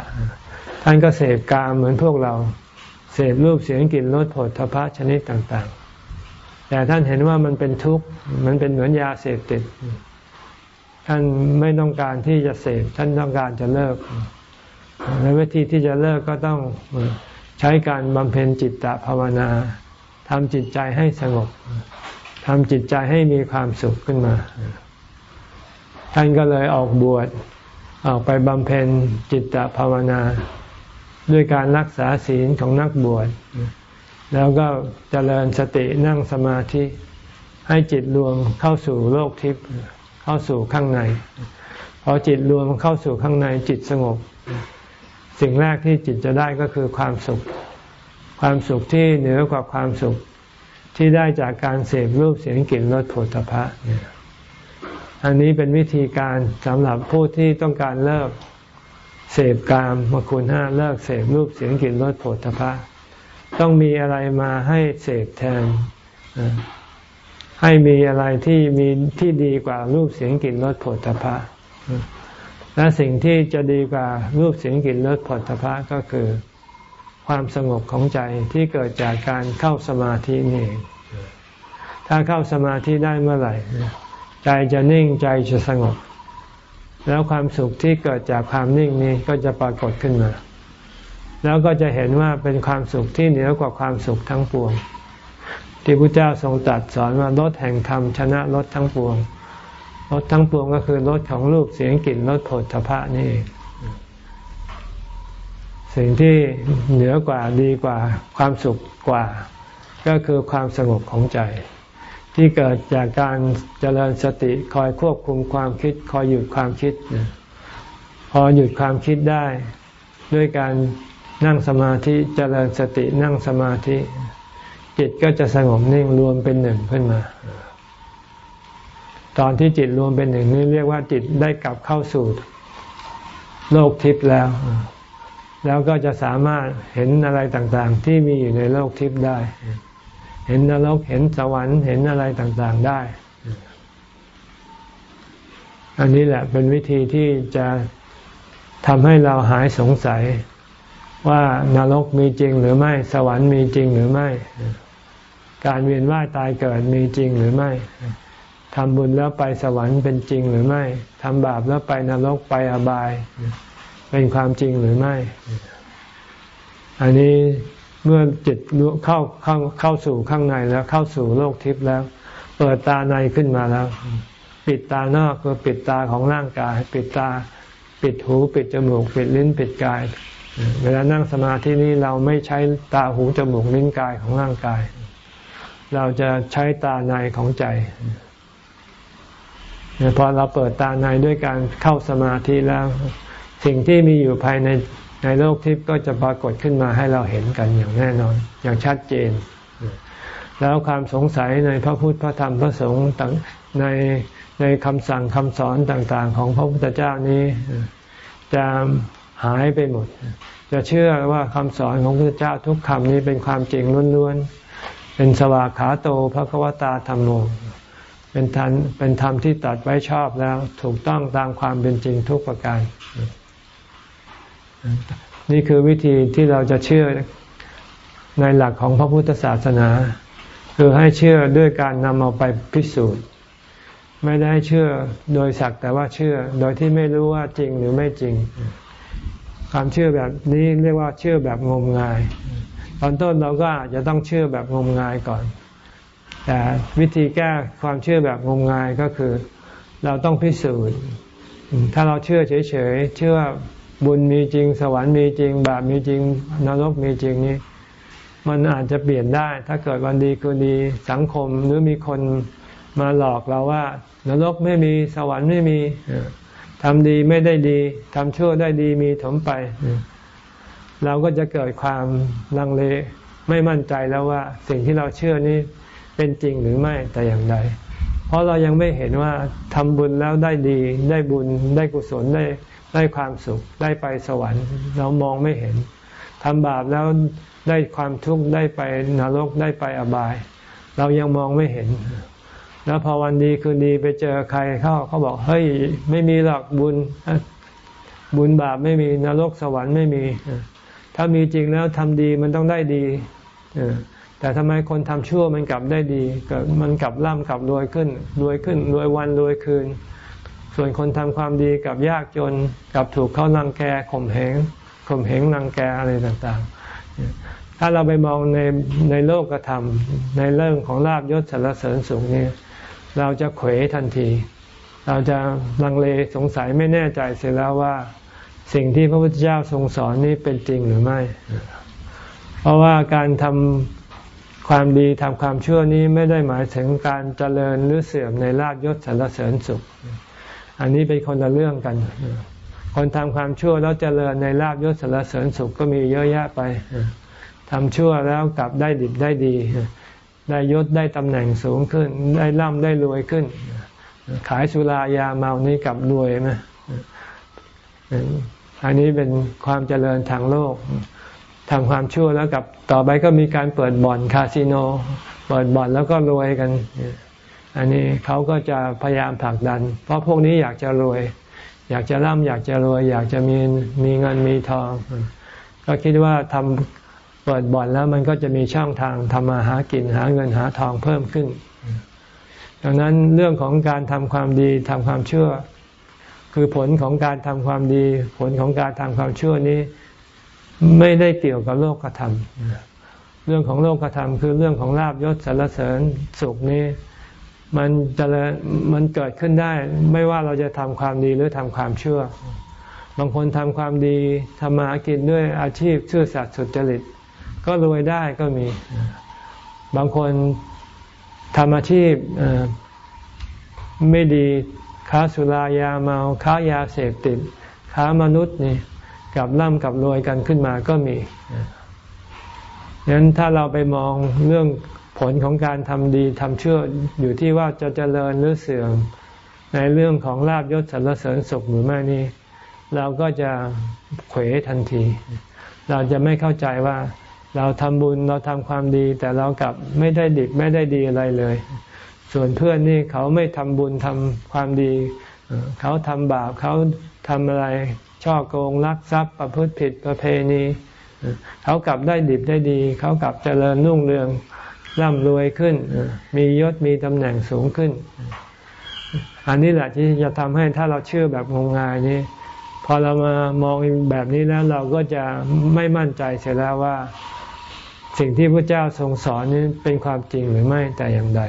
ท่านก็เสพกามเหมือนพวกเรา เสพรูปเสียงกลิ่นรสผลทพะชนิดต่างๆ แต่ท่านเห็นว่ามันเป็นทุกข์มันเป็นเหมือนยาเสพติด ท่านไม่ต้องการที่จะเสพท่านต้องการจะเลิกและวิธีที่จะเลิกก็ต้องใช้การบำเพ็ญจิตตภาวนาทำจิตใจให้สงบทำจิตใจให้มีความสุขขึ้นมา ท่านก็เลยออกบวชออกไปบำเพ็ญจิตตภาวนา ด้วยการรักษาศีลของนักบวช แล้วก็เจริญสตินั่งสมาธิให้จิตรวมเข้าสู่โลกทิพย์เข้าสู่ข้างใน พอจิตรวมเข้าสู่ข้างในจิตสงบ สิ่งแรกที่จิตจะได้ก็คือความสุข ความสุขที่เหนือกว่าความสุขที่ได้จากการเสพรูปเสียงกลิ่นรสผลพระอันนี้เป็นวิธีการสำหรับผู้ที่ต้องการเลิก เสพกามมาคุณห้าเลิกเสพรูปเสียงกลิ่นรสผลพะต้องมีอะไรมาให้เสพแทน ให้มีอะไรที่มีที่ดีกว่ารูปเสียงกลิ่นรสผลตภะและสิ่งที่จะดีกว่ารูปเสียงกลิ่นรสผลตภะก็คือ ความสงบของใจที่เกิดจากการเข้าสมาธินี่ถ้าเข้าสมาธิได้เมื่อไหร่ ใจจะนิ่งใจจะสงบ แล้วความสุขที่เกิดจากความนิ่งนี้ก็จะปรากฏขึ้นมา แล้วก็จะเห็นว่าเป็นความสุขที่เหนือกว่าความสุขทั้งปวง ที่พระเจ้าทรงตรัสสอนว่ารถแห่งธรรมชนะรถทั้งปวงรถทั้งปวงก็คือรถของรูปเสียงกลิ่นรสผลทพะนี่สิ่งที่เหนือกว่าดีกว่าความสุขกว่า ก็คือความสงบของใจ ที่เกิดจากการเจริญสติคอยควบคุมความคิด คอยหยุดความคิด พอหยุดความคิดได้ ด้วยการนั่งสมาธิเจริญสตินั่งสมาธิ จิตก็จะสงบนิ่งรวมเป็นหนึ่งขึ้นมา ตอนที่จิตรวมเป็นหนึ่งนี่เรียกว่าจิตได้กลับเข้าสู่โลกทิพย์แล้ว แล้วก็จะสามารถเห็นอะไรต่างๆ ที่มีอยู่ในโลกทิพย์ได้ เห็นนรกเห็นสวรรค์เห็นอะไรต่างๆได้ อันนี้แหละเป็นวิธีที่จะทำให้เราหายสงสัยว่านรกมีจริงหรือไม่ สวรรค์มีจริงหรือไม่ การเวียนว่ายตายเกิดมีจริงหรือไม่ทำบุญแล้วไปสวรรค์เป็นจริงหรือไม่ทำบาปแล้วไปนรกไปอบาย เป็นความจริงหรือไม่ อันนี้ เมื่อจิตเข้าเข้าเข้าสู่ข้างในแล้วเข้าสู่โลกทิพย์แล้ว เปิดตาในขึ้นมาแล้ว ปิดตานอกคือปิดตาของร่างกาย ปิดตา ปิดหูปิดจมูก ปิดลิ้นปิดกาย เวลานั่งสมาธินี้เราไม่ใช้ตาหูจมูกลิ้นกายของร่างกาย เราจะใช้ตาในของใจพอเราเปิดตาในด้วยการเข้าสมาธิแล้ว สิ่งที่มีอยู่ภายใน ในโลกทิพย์ก็จะปรากฏขึ้นมาให้เราเห็นกันอย่างแน่นอน อย่างชัดเจน แล้วความสงสัยในพระพุทธพระธรรมพระสงฆ์ในในคำสั่งคำสอนต่างๆ ของพระพุทธเจ้านี้จะหายไปหมด จะเชื่อว่าคำสอนของพระพุทธเจ้าทุกคำนี้เป็นความจริงล้วนๆ เป็นสวากขาโตพระควตาธรรมโม เป็นธรรมเป็นธรรมที่ตัดไว้ชอบแล้วถูกต้องตามความเป็นจริงทุกประการ นี่คือวิธีที่เราจะเชื่อในหลักของพระพุทธศาสนา คือให้เชื่อด้วยการนำเอาไปพิสูจน์ ไม่ได้เชื่อโดยสักแต่ว่าเชื่อ โดยที่ไม่รู้ว่าจริงหรือไม่จริง ความเชื่อแบบนี้เรียกว่าเชื่อแบบงมงาย ตอนต้นเราก็อาจจะต้องเชื่อแบบงมงายก่อน แต่วิธีแก้ความเชื่อแบบงมงายก็คือ เราต้องพิสูจน์ ถ้าเราเชื่อเฉยๆเชื่อ บุญมีจริง สวรรค์มีจริง บาปมีจริง นรกมีจริงนี้ มันอาจจะเปลี่ยนได้ ถ้าเกิดวันดีคืนดีสังคมหรือมีคนมาหลอกเราว่านรกไม่มีสวรรค์ไม่มีทำดีไม่ได้ดีทำชั่วได้ดีมีถมไป เราก็จะเกิดความลังเลไม่มั่นใจแล้วว่า สิ่งที่เราเชื่อนี้เป็นจริงหรือไม่แต่อย่างใดเพราะเรายังไม่เห็นว่าทำบุญแล้วได้ดี ได้บุญได้กุศลได้ ได้ความสุขได้ไปสวรรค์ เรามองไม่เห็นทำบาปแล้วได้ความทุกข์ได้ไปนรกได้ไปอบาย เรายังมองไม่เห็น แล้วพอวันดีคืนดีไปเจอใครเขาเขาบอกเฮ้ยไม่มีหรอกบุญ บุญบาปไม่มีนรกสวรรค์ไม่มี ถ้ามีจริงแล้วทำดีมันต้องได้ดีแต่ทำไมคนทำชั่วมันกลับได้ดีเกิดมันกลับร่ำกลับรวยขึ้นรวยขึ้นรวยวันรวยคืน ส่วนคนทำความดีกับยากจนกับถูกเขาลังแกข่มเหงข่มเหงลังแกอะไรต่างๆ ถ้าเราไปมองในในโลกธรรม ในเรื่องของลาบยศสารเสริญสูงนี้เราจะเขวทันที เราจะลังเลสงสัยไม่แน่ใจเสียแล้วว่าสิ่งที่พระพุทธเจ้าทรงสอนนี้เป็นจริงหรือไม่ เพราะว่าการทำความดีทำความชั่วนี้ไม่ได้หมายถึงการเจริญหรือเสื่อมในลาบยศสารเสริญสุข อันนี้เป็นคนละเรื่องกัน คนทำความชั่วแล้วเจริญในลาบยศสารเสริญสุขก็มีเยอะแยะไปทำชั่วแล้วกลับได้ดิบได้ดี ได้ยศได้ตำแหน่งสูงขึ้น ได้ร่ำได้รวยขึ้น ขายสุรายาเมานี้กลับรวยไหมอันนี้เป็นความเจริญทางโลกทำความชั่วแล้วกับต่อไปก็มีการเปิดบ่อนคาสิโน เปิดบ่อนแล้วก็รวยกัน อันนี้เขาก็จะพยายามผลักดัน เพราะพวกนี้อยากจะรวย อยากจะร่ำอยากจะรวย อยากจะมีมีเงินมีทอง ก็คิดว่าทำเปิดบ่อนแล้วมันก็จะมีช่องทางทำมาหากินหาเงินหาทองเพิ่มขึ้น ดังนั้นเรื่องของการทำความดีทำความเชื่อ คือผลของการทำความดี ผลของการทำความเชั่วนี้ ไม่ได้เกี่ยวกับโลกธรรมเรื่องของโลกธรรมคือเรื่องของลาบยศสารเสริญสุขนี้ มันจะมันเกิดขึ้นได้ ไม่ว่าเราจะทำความดีหรือทำความชั่วบางคนทำความดีทำมาหากินด้วยอาชีพชื่อสัตว์สุจริต ก็รวยได้ก็มี บางคนทำอาชีพไม่ดีค้าสุรายาเมาค้ายาเสพติดค้ามนุษย์นี่กับร่ำกับรวยกันขึ้นมาก็มีฉะนั้นถ้าเราไปมองเรื่อง ลของการทำดีทำเชื่ออยู่ที่ว่าจะเจริญหรือเสื่อม ในเรื่องของลาบยศสรรเสริญสุขหรือไม่นี่เราก็จะเขวทันที เราจะไม่เข้าใจว่าเราทำบุญเราทำความดี แต่เรากลับไม่ได้ดิบไม่ได้ดีอะไรเลย ส่วนเพื่อนนี่เขาไม่ทำบุญทำความดี เขาทำบาปเขาทำอะไรช่อโกงลักทรัพย์ประพฤติผิดประเพณี เขากลับได้ดิบได้ดี เขากลับเจริญรุ่งเรือง ร่ำรวยขึ้น มียศมีตำแหน่งสูงขึ้น อันนี้แหละที่จะทำให้ถ้าเราเชื่อแบบงมงายนี้ พอเรามามองแบบนี้แล้วเราก็จะไม่มั่นใจเสียแล้วว่า สิ่งที่พระเจ้าทรงสอนนี้เป็นความจริงหรือไม่แต่อย่างใด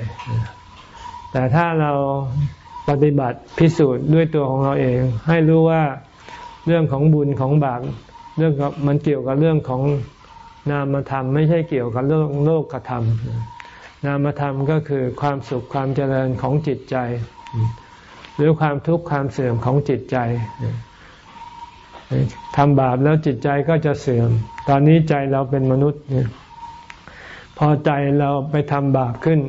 แต่ถ้าเราปฏิบัติพิสูจน์ด้วยตัวของเราเอง ให้รู้ว่าเรื่องของบุญของบาปเรื่องมันเกี่ยวกับเรื่องของ นามธรรมไม่ใช่เกี่ยวกับเรื่องโลกธรรม นามธรรมก็คือความสุขความเจริญของจิตใจ หรือความทุกข์ความเสื่อมของจิตใจทำบาปแล้วจิตใจก็จะเสื่อม ตอนนี้ใจเราเป็นมนุษย์พอใจเราไปทำบาปขึ้น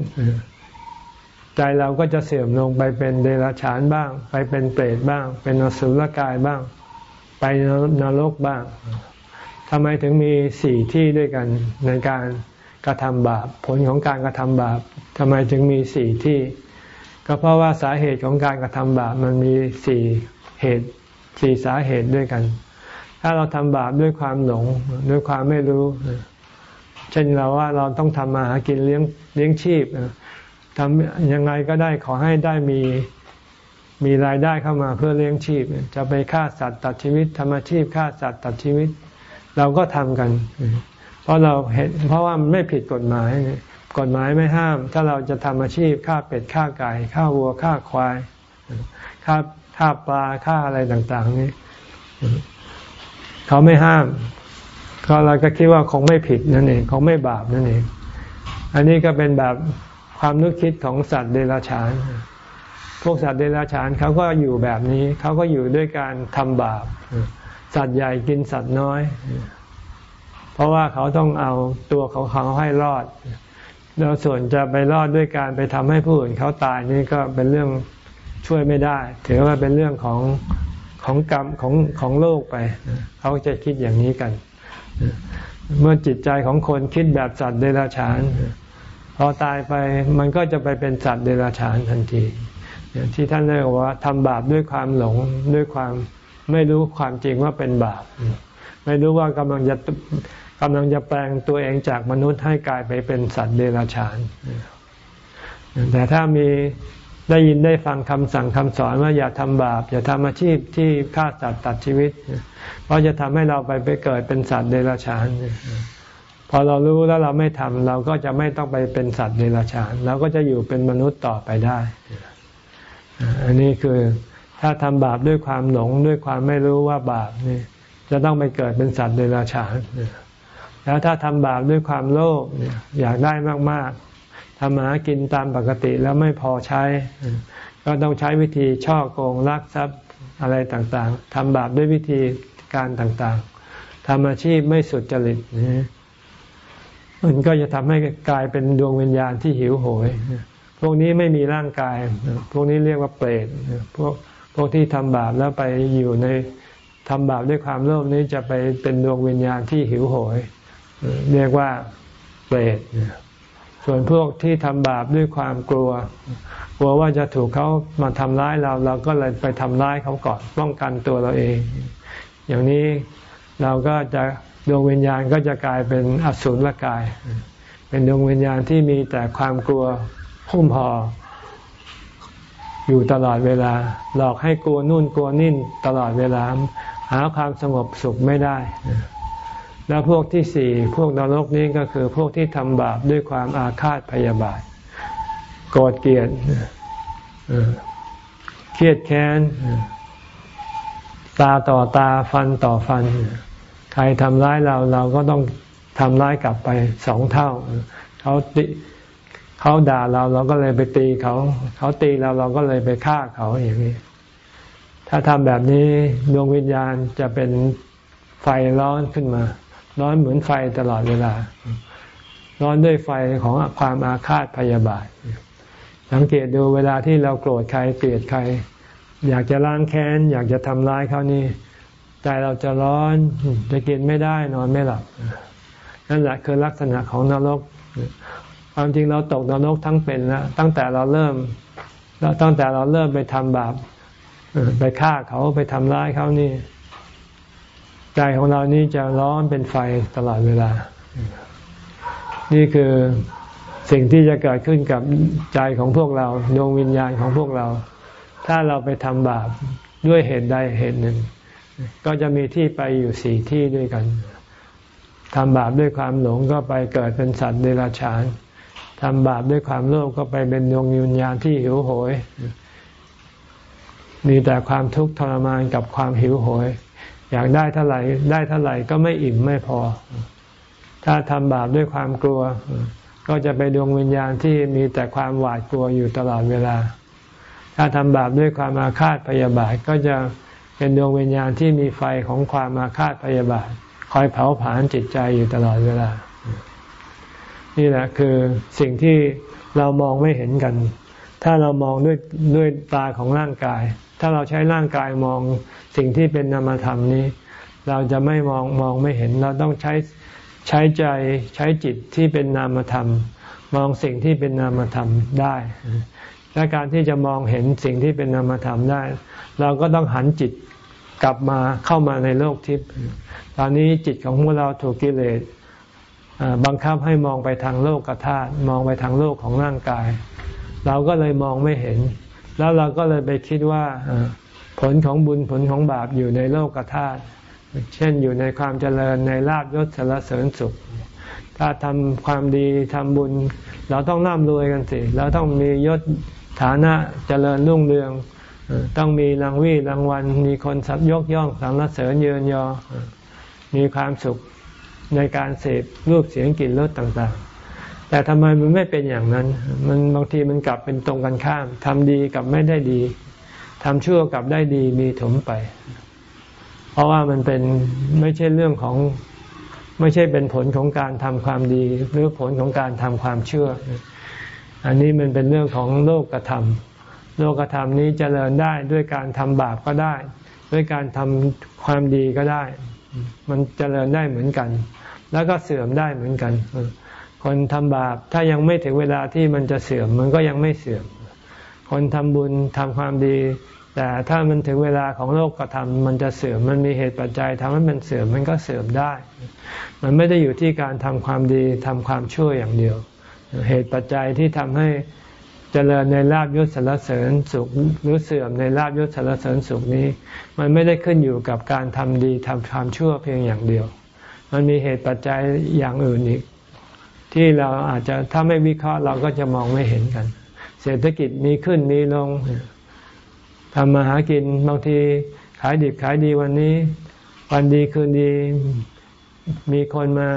ใจเราก็จะเสื่อมลงไปเป็นเดรัจฉานบ้าง ไปเป็นเปรตบ้าง เป็นอสุรกายบ้าง ไปนรกบ้าง ทำไมถึงมีสี่ที่ด้วยกันในการกระทำบาป ผลของการกระทำบาปทำไมถึงมีสี่ที่ ก็เพราะว่าสาเหตุของการกระทำบาปมันมีสี่เหตุสี่สาเหตุด้วยกัน ถ้าเราทำบาปด้วยความหลงด้วยความไม่รู้ เช่นเราว่าเราต้องทำมาหากินเลี้ยงเลี้ยงชีพทำยังไงก็ได้ขอให้ได้มีมีรายได้เข้ามาเพื่อเลี้ยงชีพ จะไปฆ่าสัตว์ตัดชีวิตทำอาชีพฆ่าสัตว์ตัดชีวิต เราก็ทำกัน เพราะเราเห็นเพราะว่ามันไม่ผิดกฎหมาย กฎหมายไม่ห้าม ถ้าเราจะทำอาชีพฆ่าเป็ดฆ่าไก่ฆ่าวัวฆ่าควายฆ่าฆ่าปลาฆ่าอะไรต่าง ๆ นี้เขาไม่ห้าม ก็เราก็คิดว่าคงไม่ผิดนั่นเองคงไม่บาปนั่นเอง อันนี้ก็เป็นแบบความนึกคิดของสัตว์เดรัจฉาน พวกสัตว์เดรัจฉานเขาก็อยู่แบบนี้ เขาก็อยู่ด้วยการทำบาป สัตว์ใหญ่กินสัตว์น้อย เพราะว่าเขาต้องเอาตัวของเขาให้รอด แล้วส่วนจะไปรอดด้วยการไปทำให้ผู้อื่นเขาตายนี่ก็เป็นเรื่องช่วยไม่ได้ ถือว่าเป็นเรื่องของของกรรมของของโลกไปเขาจะคิดอย่างนี้กัน เมื่อจิตใจของคนคิดแบบสัตว์เดรัจฉานพอตายไปมันก็จะไปเป็นสัตว์เดรัจฉานทันที ที่ท่านเรียกว่าทำบาปด้วยความหลงด้วยความ ไม่รู้ความจริงว่าเป็นบาป ไม่รู้ว่ากำลังจะกำลังจะแปลงตัวเองจากมนุษย์ให้กลายไปเป็นสัตว์เดรัจฉาน แต่ถ้ามีได้ยินได้ฟังคำสั่งคำสอนว่าอย่าทำบาป อย่าทำอาชีพที่ฆ่าสัตว์ตัดชีวิต เพราะจะทำให้เราไปไปเกิดเป็นสัตว์เดรัจฉาน พอเรารู้แล้วเราไม่ทำเราก็จะไม่ต้องไปเป็นสัตว์เดรัจฉาน เราก็จะอยู่เป็นมนุษย์ต่อไปได้ อันนี้คือ ถ้าทำบาปด้วยความหลงด้วยความไม่รู้ว่าบาปนี่จะต้องไปเกิดเป็นสัตว์เดรัจฉานแล้วถ้าทำบาปด้วยความโลภอยากได้มากๆทำหากินตามปกติแล้วไม่พอใช้ ก็ต้องใช้วิธีช่อโกงลักทรัพย์อะไรต่างๆทำบาปด้วยวิธีการต่างๆทำอาชีพไม่สุดจริตมันก็จะทำให้กลายเป็นดวงวิญญาณที่หิวโหยพวกนี้ไม่มีร่างกาย พวกนี้เรียกว่าเปรตพวก พวกที่ทำบาปแล้วไปอยู่ในทำบาปด้วยความโลภนี้จะไปเป็นดวงวิญญาณที่หิวโหย เรียกว่าเปรตส่วนพวกที่ทำบาปด้วยความกลัว กลัวว่าจะถูกเขามาทำร้ายเรา เราก็เลยไปทำร้ายเขาก่อนป้องกันตัวเราเอง อย่างนี้เราก็จะดวงวิญญาณก็จะกลายเป็นอสุรกาย เป็นดวงวิญญาณที่มีแต่ความกลัวหุ้มห่อ อยู่ตลอดเวลา หลอกให้กลัวนู่นกลัวนิ่นตลอดเวลา หาความสงบสุขไม่ได้ แล้วพวกที่สี่พวกนรกนี้ก็คือพวกที่ทำบาปด้วยความอาฆาตพยาบาทโกรธเกลียดเครียดแค้น ตาต่อตาฟันต่อฟัน ใครทำร้ายเราเราก็ต้องทำร้ายกลับไปสองเท่า เขาติ เขาด่าเราเราก็เลยไปตีเขา เขาตีเราเราก็เลยไปฆ่าเขาอย่างนี้ ถ้าทำแบบนี้ดวงวิญญาณจะเป็นไฟร้อนขึ้นมา ร้อนเหมือนไฟตลอดเวลา ร้อนด้วยไฟของความอาฆาตพยาบาท สังเกตดูเวลาที่เราโกรธใครเกลียดใคร อยากจะล้างแค้น อยากจะทำร้ายเขานี่ใจเราจะร้อนจะกินไม่ได้นอนไม่หลับนั่นแหละคือลักษณะของนรก ความจริงเราตกนรกทั้งเป็นแล้วตั้งแต่เราเริ่มตั้งแต่เราเริ่มไปทำบาปไปฆ่าเขาไปทำร้ายเขานี่ ใจของเรานี่จะร้อนเป็นไฟตลอดเวลา นี่คือสิ่งที่จะเกิดขึ้นกับใจของพวกเราดวงวิญญาณของพวกเรา ถ้าเราไปทำบาปด้วยเหตุใดเหตุหนึ่ง ก็จะมีที่ไปอยู่สี่ที่ด้วยกันทำบาปด้วยความหลงก็ไปเกิดเป็นสัตว์เดรัจฉาน ทำบาปด้วยความโลภก็ไปเป็นดวงวิญญาณที่หิวโหย มีแต่ความทุกข์ทรมานกับความหิวโหย อยากได้เท่าไหร่ได้เท่าไหร่ก็ไม่อิ่มไม่พอ ถ้าทำบาปด้วยความกลัว ก็จะไปดวงวิญญาณที่มีแต่ความหวาดกลัวอยู่ตลอดเวลา ถ้าทำบาปด้วยความอาฆาตพยาบาทก็จะเป็นดวงวิญญาณที่มีไฟของความอาฆาตพยาบาท คอยเผาผลาญจิตใจอยู่ตลอดเวลา นี่แหละคือสิ่งที่เรามองไม่เห็นกัน ถ้าเรามองด้วยด้วยตาของร่างกาย ถ้าเราใช้ร่างกายมองสิ่งที่เป็นนามธรรมนี้ เราจะไม่มองมองไม่เห็น เราต้องใช้ใช้ใจใช้จิตที่เป็นนามธรรม มองสิ่งที่เป็นนามธรรมได้ และการที่จะมองเห็นสิ่งที่เป็นนามธรรมได้ เราก็ต้องหันจิตกลับมาเข้ามาในโลกทิพย์ตอนนี้จิตของพวกเราถูกกิเลส บังคับให้มองไปทางโลกธาตุมองไปทางโลกของร่างกาย เราก็เลยมองไม่เห็น แล้วเราก็เลยไปคิดว่าผลของบุญผลของบาปอยู่ในโลกธาตุเช่นอยู่ในความเจริญในลาบยศสารเสริญสุข ถ้าทำความดีทำบุญ เราต้องร่ำรวยกันสิ เราต้องมียศฐานะเจริญรุ่งเรือง ต้องมีรางวีรางวัล มีคนสับยกย่องสรรเสริญเยินยอ มีความสุข ในการเสพรูปเสียงกลิ่นรสต่างๆ แต่ทำไมมันไม่เป็นอย่างนั้น มันบางทีมันกลับเป็นตรงกันข้ามทำดีกับไม่ได้ดีทำชั่วกับได้ดีมีถมไป เพราะว่ามันเป็นไม่ใช่เรื่องของไม่ใช่เป็นผลของการทำความดี หรือผลของการทำความเชื่อ อันนี้มันเป็นเรื่องของโลกกระทโลกกระทำนี้เจริญได้ด้วยการทำบาปก็ได้ ด้วยการทำความดีก็ได้ มันเจริญได้เหมือนกัน แล้วก็เสื่อมได้เหมือนกัน คนทำบาปถ้ายังไม่ถึงเวลาที่มันจะเสื่อมมันก็ยังไม่เสื่อม คนทำบุญทำความดี แต่ถ้ามันถึงเวลาของโลกกระทำมันจะเสื่อมมันมีเหตุปัจจัยทำให้มันเสื่อมมันก็เสื่อมได้ มันไม่ได้อยู่ที่การทำความดีทำความชั่วอย่างเดียว เหตุปัจจัยที่ทำให้ เจริญในลาบยศสารเสริญสุขหรือเสื่อมในลาบยศสารเสริญสุขนี้ มันไม่ได้ขึ้นอยู่กับการทำดีทำความชั่วเพียงอย่างเดียว มันมีเหตุปัจจัยอย่างอื่นอีก ที่เราอาจจะถ้าไม่วิเคราะห์เราก็จะมองไม่เห็นกัน เศรษฐกิจมีขึ้นมีลงทำมาหากินบางทีขายดิบขายดีวันนี้ วันดีคืนดีมีคนมา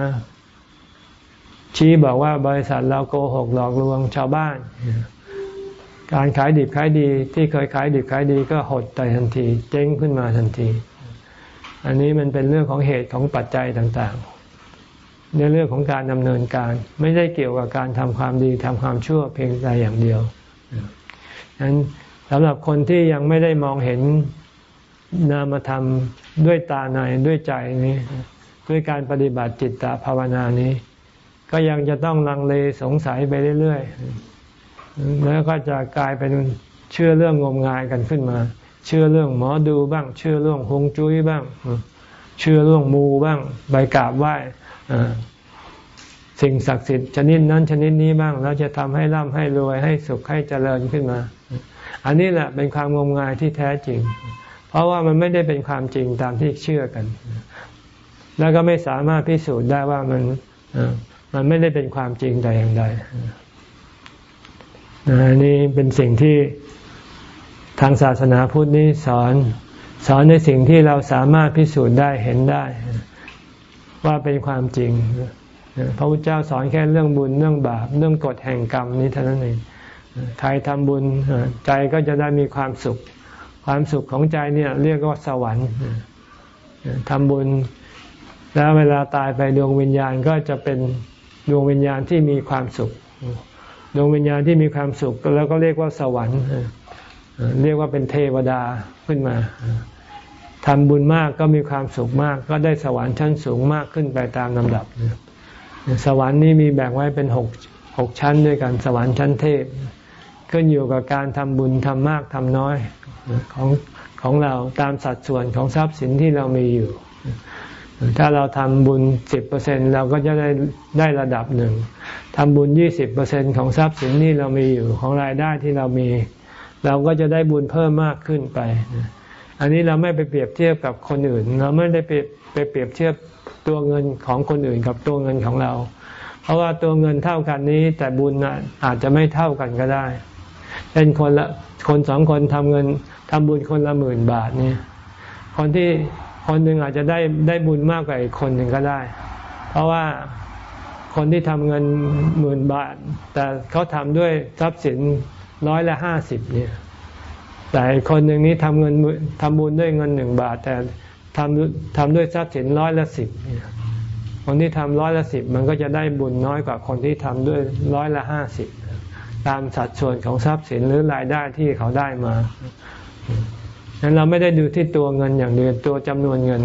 ชี้บอกว่าบริษัทเราโกหกหลอกลวงชาวบ้าน การขายดิบขายดีที่เคยขายดิบขายดีก็หดไปทันที เจ๊งขึ้นมาทันที อันนี้มันเป็นเรื่องของเหตุของปัจจัยต่างๆ ในเรื่องของการดำเนินการไม่ได้เกี่ยวกับการทำความดีทำความชั่วเพียงแต่อย่างเดียวฉะนั้นสำหรับคนที่ยังไม่ได้มองเห็นนามธรรมด้วยตาในด้วยใจนี้ ด้วยการปฏิบัติจิตตภาวนานี้ ก็ยังจะต้องลังเลสงสัยไปเรื่อยๆ แล้วก็จะกลายเป็นเชื่อเรื่องงมงายกันขึ้นมา เชื่อเรื่องหมอดูบ้าง เชื่อเรื่องฮงจุ้ยบ้าง เชื่อเรื่องมูบ้างใบกราบไหว้สิ่งศักดิ์สิทธิ์ชนิดนั้นชนิดนี้บ้างแล้วจะทำให้ร่ำให้รวยให้สุขให้เจริญขึ้นมา อันนี้แหละเป็นความงมงายที่แท้จริง เพราะว่ามันไม่ได้เป็นความจริงตามที่เชื่อกัน แล้วก็ไม่สามารถพิสูจน์ได้ว่ามันมันไม่ได้เป็นความจริงแต่อย่างใด นี่เป็นสิ่งที่ทางศาสนาพุทธนี้สอน สอนในสิ่งที่เราสามารถพิสูจน์ได้เห็นได้ ว่าเป็นความจริง พระพุทธเจ้าสอนแค่เรื่องบุญเรื่องบาป เรื่องกฎแห่งกรรมนี้เท่านั้นเองใครทำบุญใจก็จะได้มีความสุข ความสุขของใจเนี่ยเรียกว่าสวรรค์ทำบุญ แล้วเวลาตายไปดวงวิญญาณก็จะเป็นดวงวิญญาณที่มีความสุข ดวงวิญญาณที่มีความสุขแล้วก็เรียกว่าสวรรค์ เรียกว่าเป็นเทวดาขึ้นมาทำบุญมากก็มีความสุขมาก ก็ได้สวรรค์ชั้นสูงมากขึ้นไปตามลำดับ สวรรค์นี้มีแบ่งไว้เป็นหกหกชั้นด้วยกัน สวรรค์ชั้นเทพ ขึ้นอยู่กับการทำบุญทำมากทำน้อยของของเราตามสัดส่วนของทรัพย์สินที่เรามีอยู่ ถ้าเราทำบุญสิบเปอร์เซ็นเราก็จะได้ได้ระดับหนึ่งทำบุญยี่สิบเปอร์เซ็นของทรัพย์สินที่เรามีอยู่ของรายได้ที่เรามี เราก็จะได้บุญเพิ่มมากขึ้นไป อันนี้เราไม่ไปเปรียบเทียบกับคนอื่น เราไม่ได้ไปไปเปรียบเทียบตัวเงินของคนอื่นกับตัวเงินของเรา เพราะว่าตัวเงินเท่ากันนี้ แต่บุญอาจจะไม่เท่ากันก็ได้เป็นคนละคนสองคนทำเงินทำบุญคนละหมื่นบาทนี่คนที่ คนหนึ่งอาจจะได้ได้บุญมากกว่าอีกคนหนึ่งก็ได้ เพราะว่าคนที่ทำเงินหมื่นบาท แต่เขาทำด้วยทรัพย์สินร้อยละห้าสิบเนี่ย แต่คนหนึ่งนี้ทำเงินทำบุญด้วยเงินหนึ่งบาท แต่ทำทำด้วยทรัพย์สินร้อยละสิบเนี่ยคนที่ทำร้อยละสิบมันก็จะได้บุญน้อยกว่าคนที่ทำด้วยร้อยละห้าสิบตามสัดส่วนของทรัพย์สินหรือรายได้ที่เขาได้มา นั้นเราไม่ได้ดูที่ตัวเงินอย่างเดียวตัวจำนวนเงิน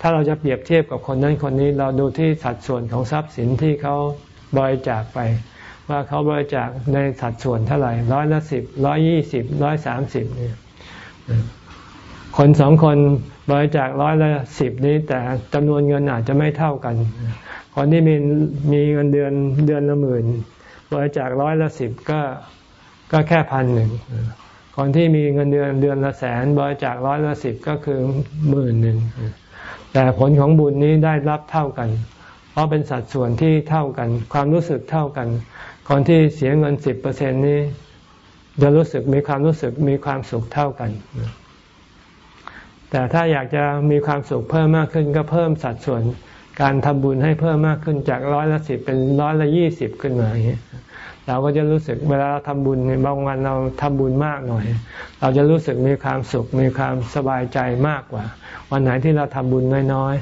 ถ้าเราจะเปรียบเทียบกับคนนั้นคนนี้ เราดูที่สัดส่วนของทรัพย์สินที่เขาบริจาคไป ว่าเขาบริจาคในสัดส่วนเท่าไหร่ร้อยละสิบร้อยยี่สิบร้อยสามสิบเนี่ยคนสองคนบริจาคร้อยละสิบนี้แต่จำนวนเงินอาจจะไม่เท่ากัน คนที่มีมีเงินเดือนเดือนละหมื่นบริจาคร้อยละสิบก็ก็แค่พันหนึ่ง คนที่มีเงินเดือนเดือนละแสนบริจาคร้อยละสิบก็คือหมื่นหนึ่งแต่ผลของบุญนี้ได้รับเท่ากัน เพราะเป็นสัดส่วนที่เท่ากัน ความรู้สึกเท่ากัน คนที่เสียเงินสิบเปอร์เซ็นนี้ จะรู้สึกมีความรู้สึกมีความสุขเท่ากัน แต่ถ้าอยากจะมีความสุขเพิ่มมากขึ้นก็เพิ่มสัดส่วนการทำบุญให้เพิ่มมากขึ้นจากร้อยละสิบเป็นร้อยละยี่สิบขึ้นมาอย่างนี้ เราก็จะรู้สึกเวลาเราทำบุญบางวันเราทำบุญมากหน่อย เราจะรู้สึกมีความสุขมีความสบายใจมากกว่า วันไหนที่เราทำบุญน้อย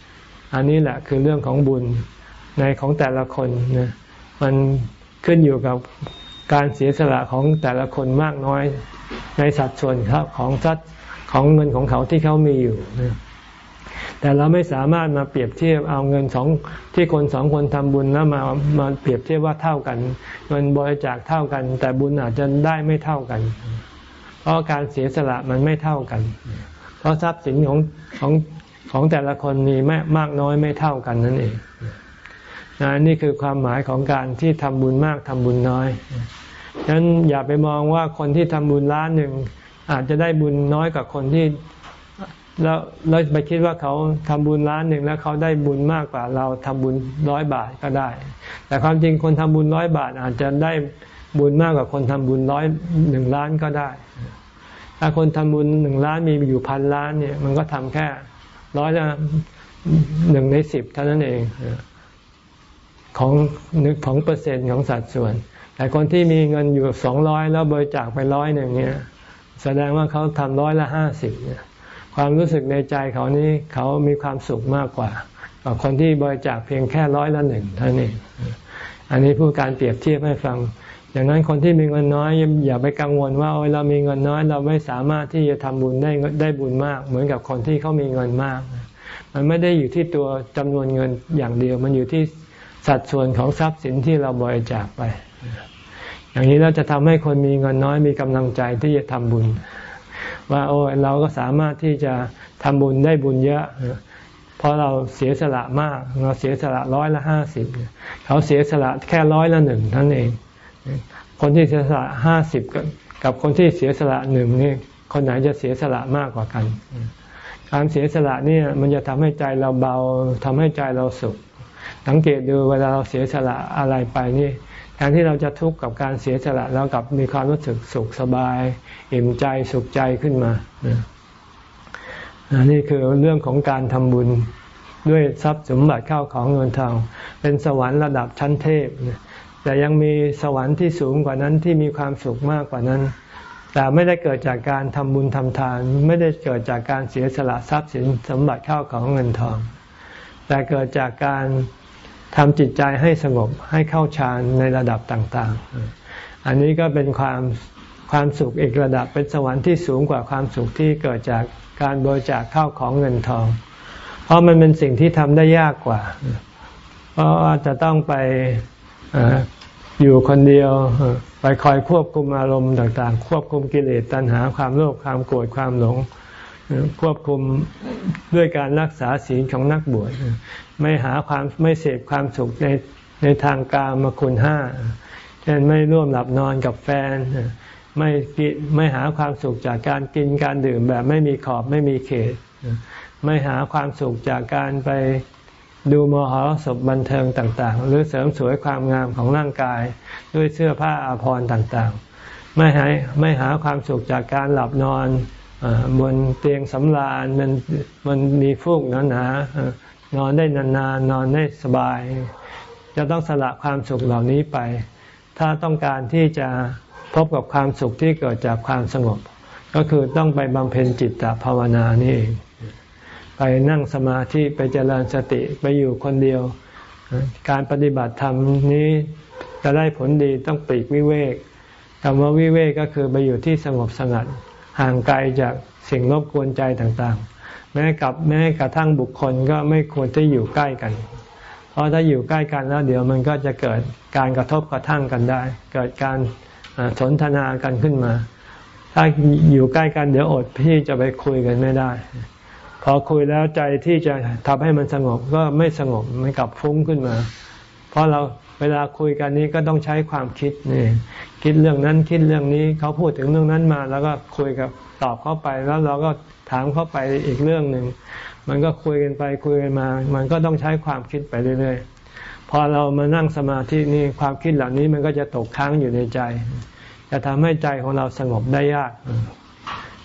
ๆอันนี้แหละคือเรื่องของบุญในของแต่ละคนนะมันขึ้นอยู่กับการเสียสละของแต่ละคนมากน้อย ในสัดส่วนของสัดของเงินของเขาที่เขามีอยู่นะ แต่เราไม่สามารถมาเปรียบเทียบเอาเงินสองที่คนสองคนทำบุญแล้วมามาเปรียบเทียบว่าเท่ากัน เงินบริจาคเท่ากัน แต่บุญอาจจะได้ไม่เท่ากัน เพราะการเสียสละมันไม่เท่ากัน เพราะทรัพย์สินของของของแต่ละคนมีไม่มากน้อยไม่เท่ากันนั่นเองนนี่คือความหมายของการที่ทำบุญมากทำบุญน้อยฉะนั้นอย่าไปมองว่าคนที่ทำบุญล้านหนึ่งอาจจะได้บุญน้อยกว่าคนที่ แล้วเราไปคิดว่าเขาทำบุญล้านหนึ่งแล้วเขาได้บุญมากกว่าเราทำบุญร้อยบาทก็ได้ แต่ความจริงคนทำบุญร้อยบาทอาจจะได้บุญมากกว่าคนทำบุญร้อยหนึ่งล้านก็ได้ ถ้าคนทำบุญหนึ่งล้านมีอยู่พันล้านเนี่ย มันก็ทำแค่ร้อยละหนึ่งในสิบเท่านั้นเองของนึกของเปอร์เซ็นต์ของสัดส่วน แต่คนที่มีเงินอยู่สองร้อยแล้วบริจาคไปร้อยหนึ่งเนี่ย แสดงว่าเขาทำร้อยละห้าสิบเนี่ย ความรู้สึกในใจเขานี้เขามีความสุขมากกว่าคนที่บริจาคเพียงแค่ร้อยละหนึ่งเท่านี้อันนี้ผู้การเปรียบเทียบให้ฟัง อย่างนั้นคนที่มีเงินน้อยอย่าไปกังวลว่าเรามีเงินน้อย เราไม่สามารถที่จะทำบุญได้ได้บุญมาก เหมือนกับคนที่เขามีเงินมาก มันไม่ได้อยู่ที่ตัวจำนวนเงินอย่างเดียว มันอยู่ที่สัดส่วนของทรัพย์สินที่เราบริจาคไป อย่างนี้เราจะทำให้คนมีเงินน้อยมีกำลังใจที่จะทำบุญ ว่าโอ้เราก็สามารถที่จะทำบุญได้บุญเยอะ เพราะเราเสียสละมาก เราเสียสละร้อยละห้าสิบเขาเสียสละแค่ร้อยละหนึ่งท่านเอง คนที่เสียสละห้าสิบกับคนที่เสียสละหนึ่งนี่คนไหนจะเสียสละมากกว่ากัน การเสียสละนี่มันจะทำให้ใจเราเบาทำให้ใจเราสุข สังเกตดูเวลาเราเสียสละอะไรไปนี่ แทนที่เราจะทุกข์กับการเสียสละเรากลับมีความรู้สึกสุขสบายอิ่มใจสุขใจขึ้นมานี่คือเรื่องของการทำบุญด้วยทรัพย์สมบัติเข้าของเงินทองเป็นสวรรค์ระดับชั้นเทพ แต่ยังมีสวรรค์ที่สูงกว่านั้นที่มีความสุขมากกว่านั้น แต่ไม่ได้เกิดจากการทำบุญทำทาน ไม่ได้เกิดจากการเสียสละทรัพย์สินสมบัติเข้าของเงินทอง แต่เกิดจากการ ทำจิตใจให้สงบให้เข้าฌานในระดับต่างๆ อันนี้ก็เป็นความความสุขอีกระดับเป็นสวรรค์ที่สูงกว่าความสุขที่เกิดจากการบริจาคเข้าของเงินทอง เพราะมันเป็นสิ่งที่ทำได้ยากกว่า เพราะว่าจะต้องไปอยู่คนเดียวไปคอยควบคุมอารมณ์ต่างๆ ควบคุมกิเลสตัณหาความโลภความโกรธความหลง ควบคุมด้วยการรักษาศีลของนักบวชไม่หาความไม่เสพความสุขในในทางกามคุณห้าเช่นไม่ร่วมหลับนอนกับแฟน ไม่ไม่หาความสุขจากการกินการดื่มแบบไม่มีขอบไม่มีเขต ไม่หาความสุขจากการไปดูมหรสพบันเทิงต่างๆ หรือเสริมสวยความงามของร่างกาย ด้วยเสื้อผ้าอาภรณ์ต่างๆ ไม่หาไม่หาความสุขจากการหลับนอน บนเตียงสำราญมันมันมีฟูกหนาๆนอนได้นานๆนนอนได้สบาย จะต้องสละความสุขเหล่านี้ไป ถ้าต้องการที่จะพบกับความสุขที่เกิดจากความสงบ ก็คือต้องไปบำเพ็ญจิตตภาวนานี่เองไปนั่งสมาธิไปเจริญสติไปอยู่คนเดียว การปฏิบัติธรรมนี้จะได้ผลดีต้องปลีกวิเวกคำว่าวิเวกก็คือไปอยู่ที่สงบสงัด ห่างไกลจากสิ่งรบกวนใจต่างๆ แม้กับแม้กระทั่งบุคคลก็ไม่ควรที่อยู่ใกล้กัน เพราะถ้าอยู่ใกล้กันแล้วเดี๋ยวมันก็จะเกิดการกระทบกระทั่งกันได้ เกิดการสนทนากันขึ้นมา ถ้าอยู่ใกล้กันเดี๋ยวอดพี่จะไปคุยกันไม่ได้ พอคุยแล้วใจที่จะทำให้มันสงบก็ไม่สงบมันกลับฟุ้งขึ้นมา เพราะเรา เวลาคุยกันนี้ก็ต้องใช้ความคิดนี่คิดเรื่องนั้นคิดเรื่องนี้เขาพูดถึงเรื่องนั้นมา แล้วก็คุยกับตอบเข้าไปแล้วเราก็ถามเข้าไปอีกเรื่องหนึ่งมันก็คุยกันไปคุยกันมา มันก็ต้องใช้ความคิดไปเรื่อยๆพอเรามานั่งสมาธินี่ความคิดเหล่านี้มันก็จะตกค้างอยู่ในใจ จะทำให้ใจของเราสงบได้ยาก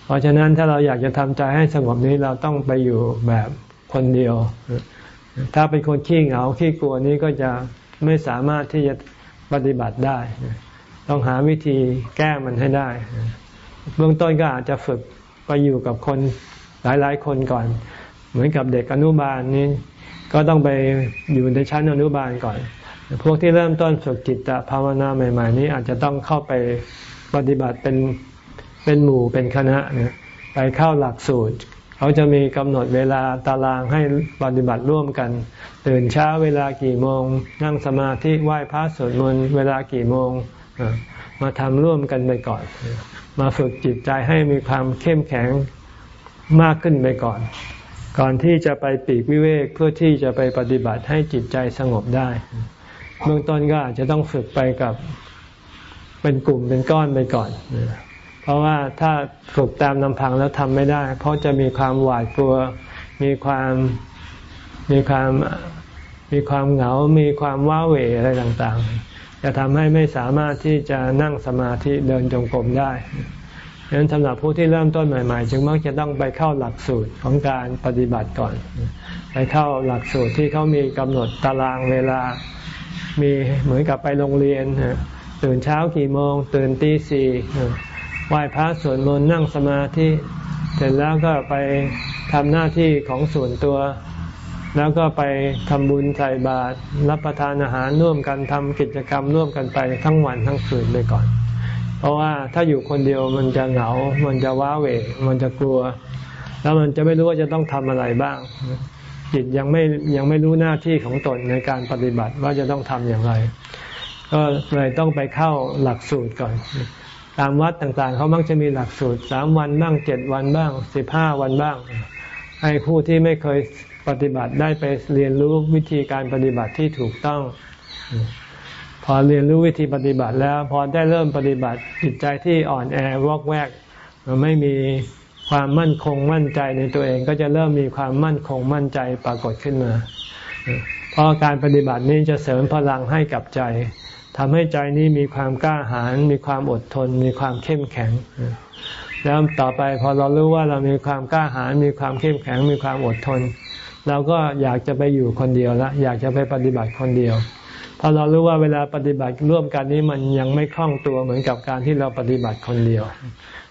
เพราะฉะนั้นถ้าเราอยากจะทำใจให้สงบนี้เราต้องไปอยู่แบบคนเดียว ถ้าเป็นคนขี้เหงาขี้กลัวนี้ก็จะ ไม่สามารถที่จะปฏิบัติได้ ต้องหาวิธีแก้มันให้ได้ เบื้องต้นก็อาจจะฝึกไปอยู่กับคนหลาย ๆ คนก่อน เหมือนกับเด็กอนุบาลนี้ก็ต้องไปอยู่ในชั้นอนุบาลก่อน พวกที่เริ่มต้นฝึกจิตภาวนาใหม่ ๆ นี้อาจจะต้องเข้าไปปฏิบัติเป็นเป็นหมู่เป็นคณะนไปเข้าหลักสูตร เขาจะมีกำหนดเวลาตารางให้ปฏิบัติร่วมกัน ตื่นเช้าเวลากี่โมง นั่งสมาธิไหว้พระสวดมนต์เวลากี่โมง มาทำร่วมกันไปก่อน มาฝึกจิตใจให้มีความเข้มแข็งมากขึ้นไปก่อน ก่อนที่จะไปปีกวิเวกเพื่อที่จะไปปฏิบัติให้จิตใจสงบได้ เบื้องต้นก็อาจจะต้องฝึกไปกับเป็นกลุ่มเป็นก้อนไปก่อน เพราะว่าถ้าฝึกตามลำพังแล้วทำไม่ได้ เพราะจะมีความหวาดกลัว มีความมีความมีความเหงา มีความว้าเหวอะไรต่างๆ จะทำให้ไม่สามารถที่จะนั่งสมาธิเดินจงกรมได้ดังนั้นสำหรับผู้ที่เริ่มต้นใหม่ ๆ จึงมักจะต้องไปเข้าหลักสูตรของการปฏิบัติก่อน ไปเข้าหลักสูตรที่เขามีกำหนดตารางเวลา มีเหมือนกับไปโรงเรียนตื่นเช้ากี่โมง ตื่นตีสี่ ไหว้พระสวดมนต์นั่งสมาธิ เสร็จแล้วก็ไปทำหน้าที่ของส่วนตัว แล้วก็ไปทำบุญใส่บาตรรับประทานอาหารร่วมกันทำกิจกรรมร่วมกันไปทั้งวันทั้งคืนไปก่อน เพราะว่าถ้าอยู่คนเดียวมันจะเหงา มันจะว้าเหวมันจะกลัว แล้วมันจะไม่รู้ว่าจะต้องทำอะไรบ้าง จิตยังไม่ยังไม่รู้หน้าที่ของตนในการปฏิบัติว่าจะต้องทำอย่างไร ก็เลยต้องไปเข้าหลักสูตรก่อน ตามวัดต่างๆ เขามักจะมีหลักสูตรสามวันบ้างเจ็ดวันบ้างสิบห้าวันบ้าง ให้ผู้ที่ไม่เคยปฏิบัติได้ไปเรียนรู้วิธีการปฏิบัติที่ถูกต้อง พอเรียนรู้วิธีปฏิบัติแล้ว พอได้เริ่มปฏิบัติจิตใจที่อ่อนแอวอกแวกไม่มีความมั่นคงมั่นใจในตัวเองก็จะเริ่มมีความมั่นคงมั่นใจปรากฏขึ้นมา เพราะการปฏิบัตินี้จะเสริมพลังให้กับใจ ทำให้ใจนี้มีความกล้าหาญมีความอดทน มีความเข้มแข็ง แล้วต่อไปพอเรารู้ว่าเรามีความกล้าหาญมีความเข้มแข็ง มีความอดทน เราก็อยากจะไปอยู่คนเดียวละอยากจะไปปฏิบัติคนเดียวพราะเรารู้ว่าเวลาปฏิบัติร่วมกันนี้มันยังไม่คล่องตัวเหมือนกับการที่เราปฏิบัติคนเดียว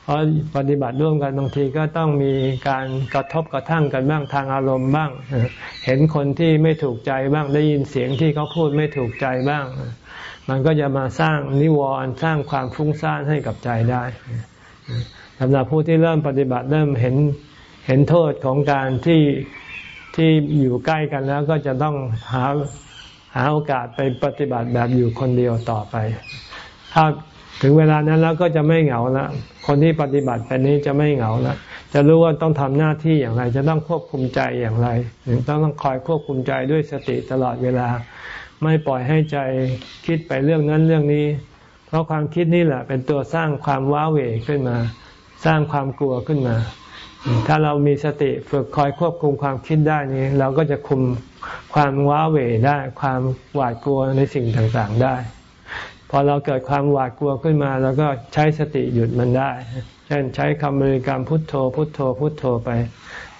เพราะปฏิบัติร่วมกันบางทีก็ต้องมีการกระทบกระทั่งกันบ้างทางอารมณ์บ้าง เห็นคนที่ไม่ถูกใจบ้างได้ยินเสียงที่เขาพูดไม่ถูกใจบ้าง มันก็จะมาสร้างนิวรณ์สร้างความฟุ้งซ่านให้กับใจได้สำหรับผู้ที่เริ่มปฏิบัติเริ่มเห็นเห็นโทษของการที่ที่อยู่ใกล้กันแล้วก็จะต้องหาหาโอกาสไปปฏิบัติแบบอยู่คนเดียวต่อไป ถ้าถึงเวลานั้นแล้วก็จะไม่เหงาละคนที่ปฏิบัติไปนี้จะไม่เหงาละจะรู้ว่าต้องทำหน้าที่อย่างไร จะต้องควบคุมใจอย่างไร ต้องต้องคอยควบคุมใจด้วยสติตลอดเวลา ไม่ปล่อยให้ใจคิดไปเรื่องนั้นเรื่องนี้ เพราะความคิดนี่แหละ เป็นตัวสร้างความว้าเหวขึ้นมา สร้างความกลัวขึ้นมา ถ้าเรามีสติฝึกคอยควบคุมความคิดได้นี้ เราก็จะคุมความว้าเหวได้ ความหวาดกลัวในสิ่งต่างๆได้พอเราเกิดความหวาดกลัวขึ้นมาเราก็ใช้สติหยุดมันได้ เช่นใช้คำบริกรรมพุทโธ พุทโธ พุทโธไป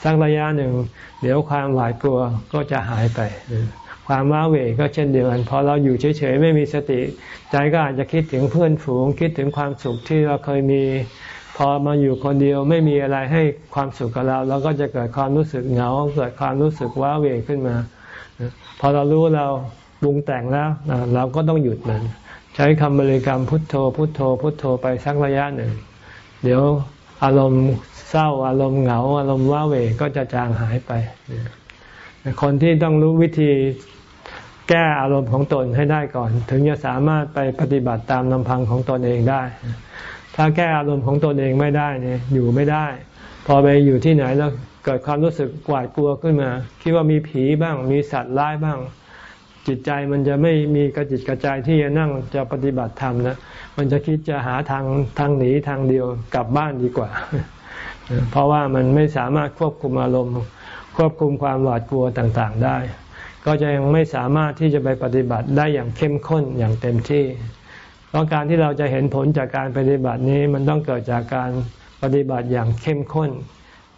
สักระยะหนึ่ง เดี๋ยวความหวาดกลัวก็จะหายไป ความว้าเหวก็เช่นเดียวกันพอเราอยู่เฉยๆไม่มีสติ ใจก็อาจจะคิดถึงเพื่อนฝูง คิดถึงความสุขที่เราเคยมี พอมาอยู่คนเดียวไม่มีอะไรให้ความสุขกับเรา เราก็จะเกิดความรู้สึกเหงา เกิดความรู้สึกว้าเหวขึ้นมา พอเรารู้เราปรุงแต่งแล้วเราก็ต้องหยุดมัน ใช้คำบริกรรมพุทโธ พุทโธ พุทโธไปสักระยะหนึ่ง เดี๋ยวอารมณ์เศร้าอารมณ์เหงา อารมณ์ว้าเหวก็จะจางหายไป คนที่ต้องรู้วิธี แก้อารมณ์ของตนให้ได้ก่อน ถึงจะสามารถไปปฏิบัติตามลำพังของตนเองได้ ถ้าแก้อารมณ์ของตนเองไม่ได้เนี่ยอยู่ไม่ได้ พอไปอยู่ที่ไหนแล้วเกิดความรู้สึกหวาดกลัวขึ้นมา คิดว่ามีผีบ้าง มีสัตว์ร้ายบ้าง จิตใจมันจะไม่มีกระจิตกระจายที่จะนั่งจะปฏิบัติธรรมนะมันจะคิดจะหาทางทางหนีทางเดียวกลับบ้านดีกว่า เพราะว่ามันไม่สามารถควบคุมอารมณ์ ควบคุมความหวาดกลัวต่างๆได้ ก็จะยังไม่สามารถที่จะไปปฏิบัติได้อย่างเข้มข้นอย่างเต็มที่เพราะการที่เราจะเห็นผลจากการปฏิบัตินี้มันต้องเกิดจากการปฏิบัติอย่างเข้มข้น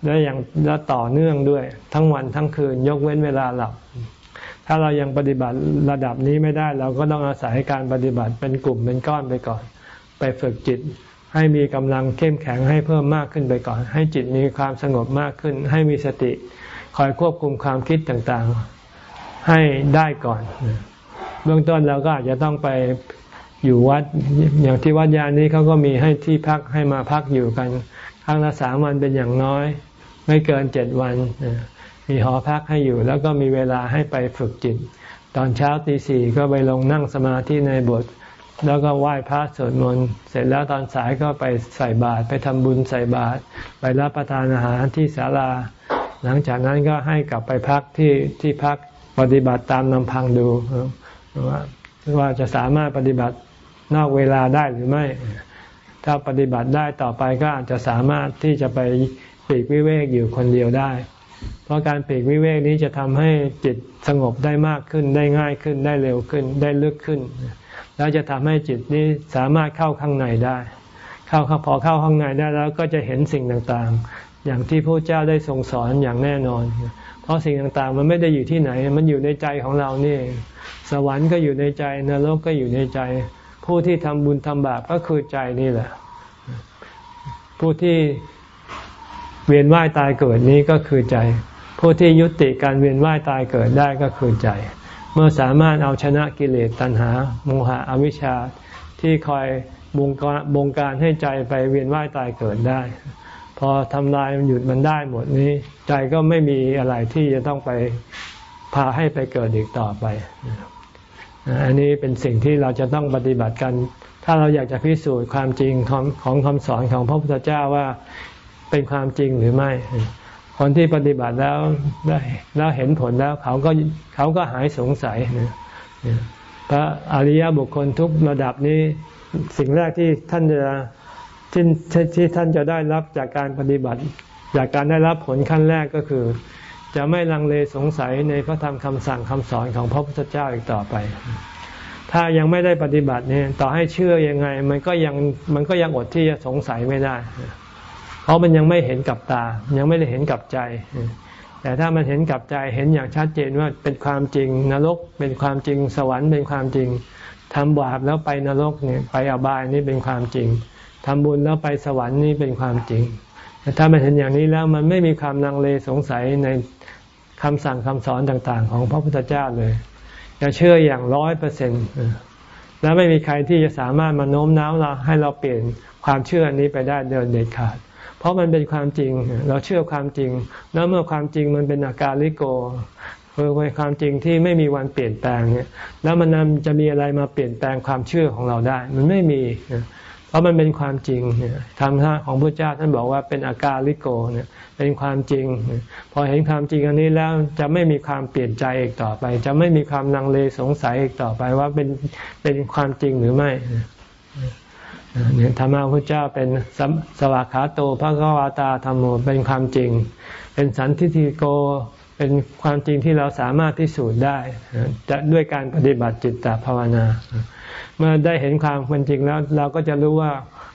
และอย่างและต่อเนื่องด้วย ทั้งวันทั้งคืนยกเว้นเวลาหลับ ถ้าเรายังปฏิบัติระดับนี้ไม่ได้ เราก็ต้องอาศัยการปฏิบัติเป็นกลุ่มเป็นก้อนไปก่อน ไปฝึกจิตให้มีกำลังเข้มแข็งให้เพิ่มมากขึ้นไปก่อน ให้จิตมีความสงบมากขึ้น ให้มีสติ คอยควบคุมความคิดต่างๆ ให้ได้ก่อน เบื้องต้นเราก็อาจจะต้องไปอยู่วัดอย่างที่วัดยานี้เขาก็มีให้ที่พักให้มาพักอยู่กันครั้งละสามวันเป็นอย่างน้อย ไม่เกินเจ็ดวัน มีหอพักให้อยู่ แล้วก็มีเวลาให้ไปฝึกจิต ตอนเช้าตีสี่ก็ไปลงนั่งสมาธิในบท แล้วก็ไหว้พระสวดมนต์เสร็จแล้วตอนสายก็ไปใส่บาตรไปทำบุญใส่บาตรไปรับประทานอาหารที่ศาลา หลังจากนั้นก็ให้กลับไปพักที่ที่พัก ปฏิบัติตามลำพังดูว่าว่าจะสามารถปฏิบัตินอกเวลาได้หรือไม่ ถ้าปฏิบัติได้ต่อไปก็อาจจะสามารถที่จะไปปีกวิเวกอยู่คนเดียวได้ เพราะการปีกวิเวกนี้จะทำให้จิตสงบได้มากขึ้น ได้ง่ายขึ้น ได้เร็วขึ้น ได้ลึกขึ้น แล้วจะทำให้จิตนี้สามารถเข้าข้างในได้ เข้าพอเข้าข้างในได้แล้วก็จะเห็นสิ่งต่างๆ อย่างที่พระเจ้าได้ทรงสอนอย่างแน่นอน เพราะสิ่งต่างๆ มันไม่ได้อยู่ที่ไหน มันอยู่ในใจของเรานี่ สวรรค์ก็อยู่ในใจ นรกก็อยู่ในใจ ผู้ที่ทำบุญทำบาปก็คือใจนี่แหละ ผู้ที่เวียนว่ายตายเกิดนี้ก็คือใจ ผู้ที่ยุติการเวียนว่ายตายเกิดได้ก็คือใจ เมื่อสามารถเอาชนะกิเลสตัณหาโมหะอวิชชาที่คอยบงการบงการให้ใจไปเวียนว่ายตายเกิดได้ พอทำลายมันหยุดมันได้หมดนี้ ใจก็ไม่มีอะไรที่จะต้องไปพาให้ไปเกิดอีกต่อไปอันนี้เป็นสิ่งที่เราจะต้องปฏิบัติกัน ถ้าเราอยากจะพิสูจน์ความจริงของของคำสอนของพระพุทธเจ้าว่าเป็นความจริงหรือไม่ คนที่ปฏิบัติแล้วได้แล้วเห็นผลแล้วเขาก็เขาก็หายสงสัยนะพระอริยบุคคลทุกระดับนี้ สิ่งแรกที่ท่านจะ ที่ที่ท่านจะได้รับจากการปฏิบัติ จากการได้รับผลขั้นแรกก็คือ จะไม่ลังเลสงสัยในพระธรรมคำสั่งคำสอนของพระพุทธเจ้าอีกต่อไป ถ้ายังไม่ได้ปฏิบัติเนี่ยต่อให้เชื่อยังไง มันก็ยังมันก็ยังอดที่จะสงสัยไม่ได้ เพราะมันยังไม่เห็นกับตา ยังไม่ได้เห็นกับใจแต่ถ้ามันเห็นกับใจเห็นอย่างชัดเจนว่าเป็นความจริงนรกเป็นความจริงสวรรค์เป็นความจริงทำบาปแล้วไปนรกเนี่ยไปอบายนี่เป็นความจริง ทำบุญแล้วไปสวรรค์นี่เป็นความจริง แต่ถ้ามันเห็นอย่างนี้แล้วมันไม่มีความลังเลสงสัยในคำสั่งคำสอนต่างๆ ของพระพุทธเจ้าเลยจะเชื่ออย่างร้อยเปอร์เซ็นต์แล้วไม่มีใครที่จะสามารถมาโน้มน้าวเราให้เราเปลี่ยนความเชื่ออนนี้ไปได้เดินเด็ดขาด เพราะมันเป็นความจริง เราเชื่อความจริง แล้วเมื่อความจริงมันเป็นอาการลิโกคือเป็นความจริงที่ไม่มีวันเปลี่ยนแปลงเนี่ย แล้วมันจะมีอะไรมาเปลี่ยนแปลงความเชื่อของเราได้ มันไม่มี ราะมันเป็นความจริงธรรมะของพระเจ้าท่านบอกว่าเป็นอาการลิโกเนี่ยเป็นความจริง พอเห็นความจริงอันนี้แล้วจะไม่มีความเปลี่ยนใจอีกต่อไป จะไม่มีความลังเลสงสัยอีกต่อไปว่าเป็นเป็นความจริงหรือไม่เนี่ยธรรมะพระเจ้าเป็นสวากขาโตพระกวาตาธรรมโมเป็นความจริง เป็นสันทิฏฐิโกเป็นความจริงที่เราสามารถพิสูจน์ได้จะด้วยการปฏิบัติจิตตภาวนา เมื่อได้เห็นความเป็นจริงแล้ว เราก็จะรู้ว่า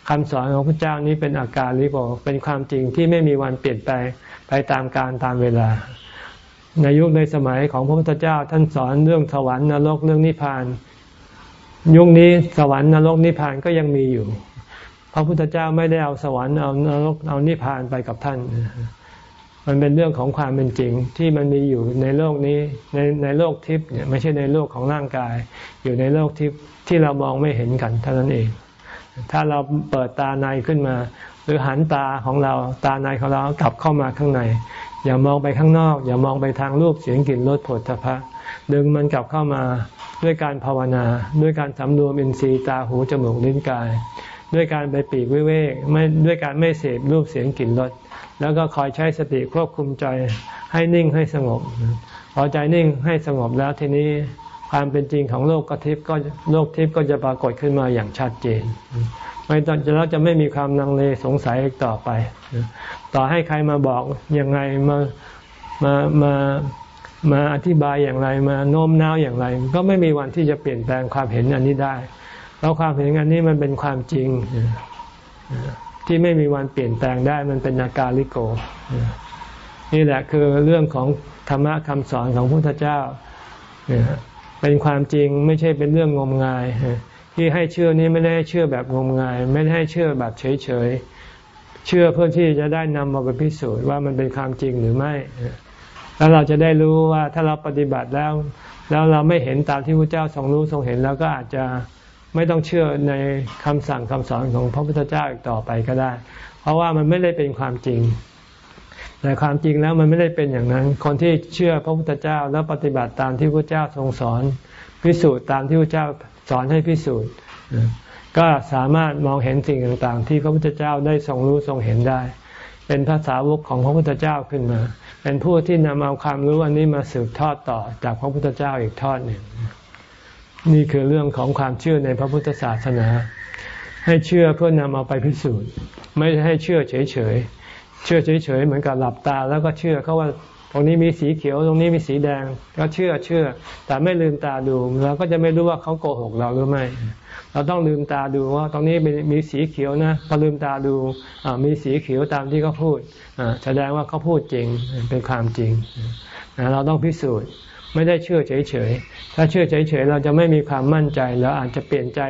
คำสอนของพระเจ้านี้เป็นอาการลิโกเป็นความจริงที่ไม่มีวันเปลี่ยนไปไปตามการตามเวลา ในยุคในสมัยของพระพุทธเจ้าท่านสอนเรื่องสวรรค์นรกเรื่องนิพพาน ยุคนี้สวรรค์นรกนิพพานก็ยังมีอยู่ พระพุทธเจ้าไม่ได้เอาสวรรค์เอานรกเอานิพพานไปกับท่านมันเป็นเรื่องของความเป็นจริงที่มันมีอยู่ในโลกนี้ในในโลกทิพย์เนี่ยไม่ใช่ในโลกของร่างกาย อยู่ในโลกทิพย์ที่เรามองไม่เห็นกันเท่านั้นเอง ถ้าเราเปิดตาในขึ้นมา หรือหันตาของเราตาในของเรากลับเข้ามาข้างใน อย่ามองไปข้างนอก อย่ามองไปทางรูปเสียงกลิ่นรสผลพระดึงมันกลับเข้ามาด้วยการภาวนา ด้วยการสำรวมอินทรีย์ตาหูจมูกลิ้นกาย ด้วยการไปปีกวิเวกไม่ด้วยการไม่เสพรูปเสียงกลิ่นรสแล้วก็คอยใช้สติควบคุมใจให้นิ่งให้สงบพอใจนิ่งให้สงบแล้วทีนี้ ความเป็นจริงของโลกกทิพย์ก็โลกทิพย์ก็จะปรากฏขึ้นมาอย่างชัดเจน ไม่ต้องจะแล้วจะไม่มีความนังเลสงสัยอีกต่อไป ต่อให้ใครมาบอกยังไงมามามามาอธิบายอย่างไรมาโน้มน้าวอย่างไร ก็ไม่มีวันที่จะเปลี่ยนแปลงความเห็นอันนี้ได้เพราะความเห็นอันนี้มันเป็นความจริงที่ไม่มีวันเปลี่ยนแปลงได้มันเป็นอาการลิโก นี่แหละคือเรื่องของธรรมะคำสอนของพระพุทธเจ้า เป็นความจริงไม่ใช่เป็นเรื่องงมงายที่ให้เชื่อนี้ไม่ได้เชื่อแบบงมงาย ไม่ได้ให้เชื่อแบบเฉยๆเชื่อเพื่อที่จะได้นำมาไปพิสูจน์ว่ามันเป็นความจริงหรือไม่ แล้วเราจะได้รู้ว่าถ้าเราปฏิบัติแล้ว แล้วเราไม่เห็นตามที่พระเจ้าทรงรู้ทรงเห็นแล้วก็อาจจะไม่ต้องเชื่อในคำสั่งคำสอนของพระพุทธเจ้าอีกต่อไปก็ได้ เพราะว่ามันไม่ได้เป็นความจริง แต่ความจริงแล้วมันไม่ได้เป็นอย่างนั้น คนที่เชื่อพระพุทธเจ้าแล้วปฏิบัติตามที่พระเจ้าทรงสอน พิสูจน์ตามที่พระเจ้าสอนให้พิสูจน์ ก็สามารถมองเห็นสิ่งต่างๆ ที่พระพุทธเจ้าได้ทรงรู้ทรงเห็นได้ เป็นภาษาวกของพระพุทธเจ้าขึ้นมา เป็นผู้ที่นำเอาความรู้อันนี้มาสืบทอดต่อจากพระพุทธเจ้าอีกทอดหนึ่ง นี่คือเรื่องของความเชื่อในพระพุทธศาสนา ให้เชื่อเพื่อนำเอาไปพิสูจน์ ไม่ให้เชื่อเฉยเฉย เชื่อเฉยๆเหมือนกับหลับตา แล้วก็เชื่อเขาว่าตรงนี้มีสีเขียวตรงนี้มีสีแดง ก็เชื่อเชื่อ แต่ไม่ลืมตาดูเราก็จะไม่รู้ว่าเขาโกหกเราหรือไม่ เราต้องลืมตาดูว่าตรงนี้มีสีเขียวนะพอลืมตาดูมีสีเขียวตามที่เขาพูดแสดงว่าเขาพูดจริงเป็นความจริงเราต้องพิสูจน์ไม่ได้เชื่อเฉยๆ ถ้าเชื่อเฉยๆ เราจะไม่มีความมั่นใจแล้วอาจจะเปลี่ยนใจ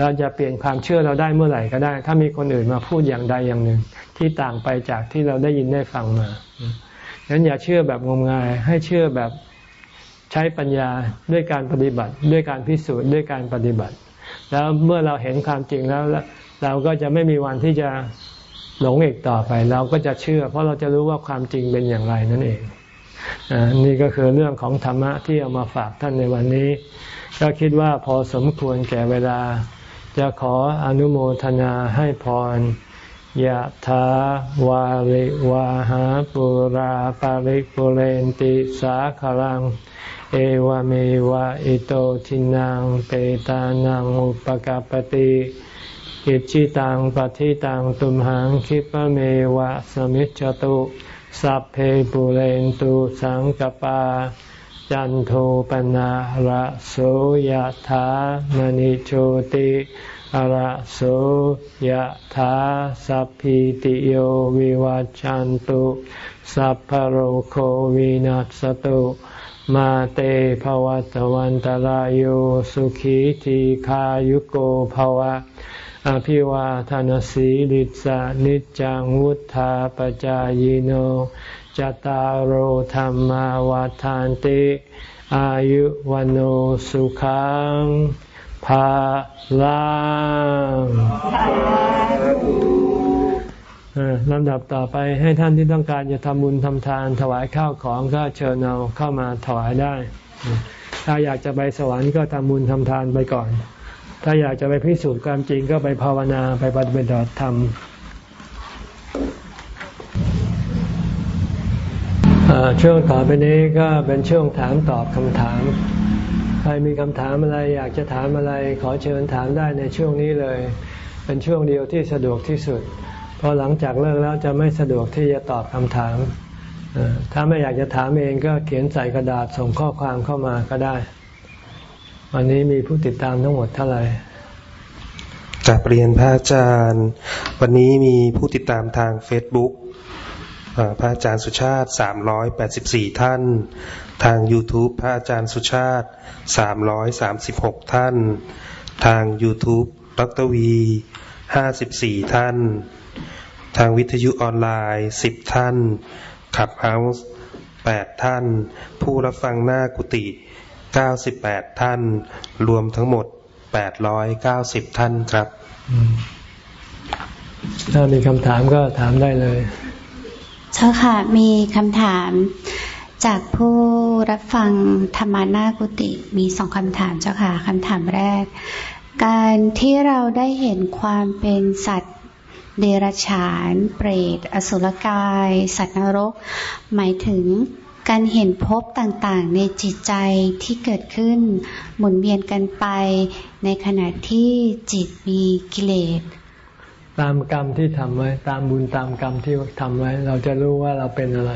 เราจะเปลี่ยนความเชื่อเราได้เมื่อไหร่ก็ได้ ถ้ามีคนอื่นมาพูดอย่างใดอย่างหนึ่ง ที่ต่างไปจากที่เราได้ยินได้ฟังมาฉะนั้นอย่าเชื่อแบบงมงาย ให้เชื่อแบบใช้ปัญญาด้วยการปฏิบัติ ด้วยการพิสูจน์ด้วยการปฏิบัติ แล้วเมื่อเราเห็นความจริงแล้ว เราก็จะไม่มีวันที่จะหลงอีกต่อไป เราก็จะเชื่อ เพราะเราจะรู้ว่าความจริงเป็นอย่างไรนั่นเองนี่ก็คือเรื่องของธรรมะที่เอามาฝากท่านในวันนี้ ก็คิดว่าพอสมควรแก่เวลา จะขออนุโมทนาให้พร ยะถาวาริวาหาปุราปาริปุเรนติสาคลัง เอวเมวะอิโตทินังเปตานังอุปกาปติอิจิตังปฏิตังตุมหังคิปเมวะสมิจจตุสัพเพปุเรนตุสังกปา จันโทปนะระโสยธามณิโชติ อระโสยธาสัพพิติโยวิวัจจันตุสัพพโรโควินัสตุมาเตภวัตวันตารโยสุขีทีขายุโกภวะ อภิวาทานสีลิสานิจังวุธาปจายโนจตารโหธรรมาวาทานติ อายุวันโอสุขังาลังลำดับต่อไปให้ท่านที่ต้องการจะทำบุญทำทาน ถวายข้าวของก็เชิญเอาเข้ามาถวายได้ ถ้าอยากจะไปสวรรค์ก็ทำบุญทำทานไปก่อน ถ้าอยากจะไปพิสูจน์ความจริงก็ไปภาวนาไปปฏิบัติธรรมช่วงต่อไปนี้ก็เป็นช่วงถามตอบคำถามใค รมีคำถามอะไรอยากจะถามอะไร ขอเชิญถามได้ในช่วงนี้เลย เป็นช่วงเดียวที่สะดวกที่สุดพอหลังจากเลิกแล้วจะไม่สะดวกที่จะตอบคำถาม ถ้าไม่อยากจะถามเองก็เขียนใส่กระดาษส่งข้อความเข้ามาก็ได้ วันนี้มีผู้ติดตามทั้งหมดเท่าไหร่จากเรียนพระอาจารย์ วันนี้มีผู้ติดตามทาง Facebook พระอาจารย์สุชาติ 384 ท่าน ทาง YouTube พระอาจารย์สุชาติ 336 ท่าน ทาง YouTube ดรวี 54 ท่าน ทางวิทยุออนไลน์ 10 ท่าน ขับเฮาส์8ท่าน ผู้รับฟังหน้ากุฏิ98 ท่าน รวมทั้งหมด 890 ท่านครับ ถ้ามีคำถามก็ถามได้เลยเจ้าค่ะ มีคำถาม จากผู้รับฟังธรรมานากุติมีสองคำถามเจ้าค่ะคำถามแรก การที่เราได้เห็นความเป็นสัตว์เดรัจฉาน เปรต อสุรกาย สัตว์นรก หมายถึงการเห็นภพต่างๆ ในจิตใจที่เกิดขึ้น หมุนเวียนกันไป ในขณะที่จิตมีกิเลสตามกรรมที่ทำไว้ ตามบุญตามกรรมที่ทำไว้ เราจะรู้ว่าเราเป็นอะไร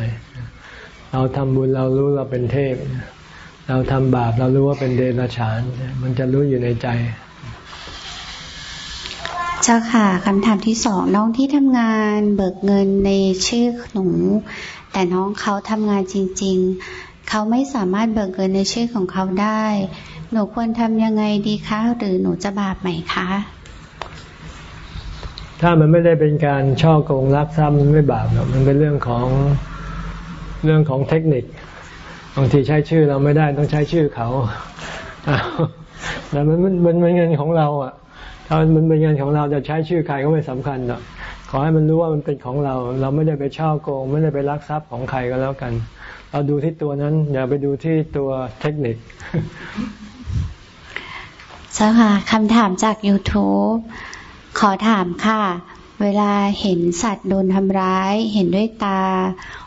เราทำบุญเรารู้เราเป็นเทพ เราทำบาปเรารู้ว่าเป็นเดรัจฉาน มันจะรู้อยู่ในใจ เจ้าค่ะคำถามที่สองน้องที่ทำงานเบิกเงินในชื่อหนูแต่น้องเขาทำงานจริง ๆ เขาไม่สามารถเบิกเงินในชื่อของเขาได้ หนูควรทำยังไงดีคะ หรือหนูจะบาปไหมคะถ้ามันไม่ได้เป็นการช่อโกงลักทรัพย์มันไม่บาปหรอกมันเป็นเรื่องของ เรื่องของเทคนิคบางทีใช้ชื่อเราไม่ได้ต้องใช้ชื่อเขาแต่มันมันมันเป็นเงินของเราอะ ถ้ามันเป็นเงินของเราจะใช้ชื่อใครก็ไม่สำคัญหรอกขอให้มันรู้ว่ามันเป็นของเรา เราไม่ได้ไปเช่อโกง ไม่ได้ไปลักทรัพย์ของใครก็แล้วกัน เราดูที่ตัวนั้น อย่าไปดูที่ตัวเทคนิคเจ้าค่ะคำถามจาก YouTube ขอถามค่ะ เวลาเห็นสัตว์โดนทำร้าย เห็นด้วยตา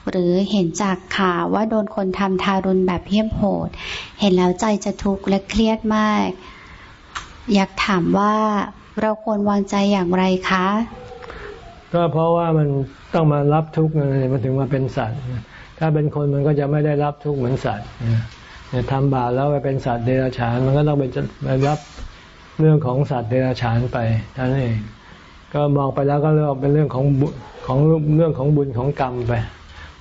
หรือเห็นจากข่าวว่าโดนคนทำทารุณแบบเพี้ยมโหด เห็นแล้วใจจะทุกข์และเครียดมาก อยากถามว่าเราควรวางใจอย่างไรคะ ก็เพราะว่ามันต้องมารับทุกข์เลยมันถึงมาเป็นสัตว์ ถ้าเป็นคนมันก็จะไม่ได้รับทุกข์เหมือนสัตว์เนี่ยทำบาปแล้วไปเป็นสัตว์เดรัจฉาน มันก็ต้องไปไปรับเรื่องของสัตว์เดรัจฉานไปท่านเอง ก็มองไปแล้วก็เรื่องเป็นเรื่องของของเรื่องของบุญของกรรมไป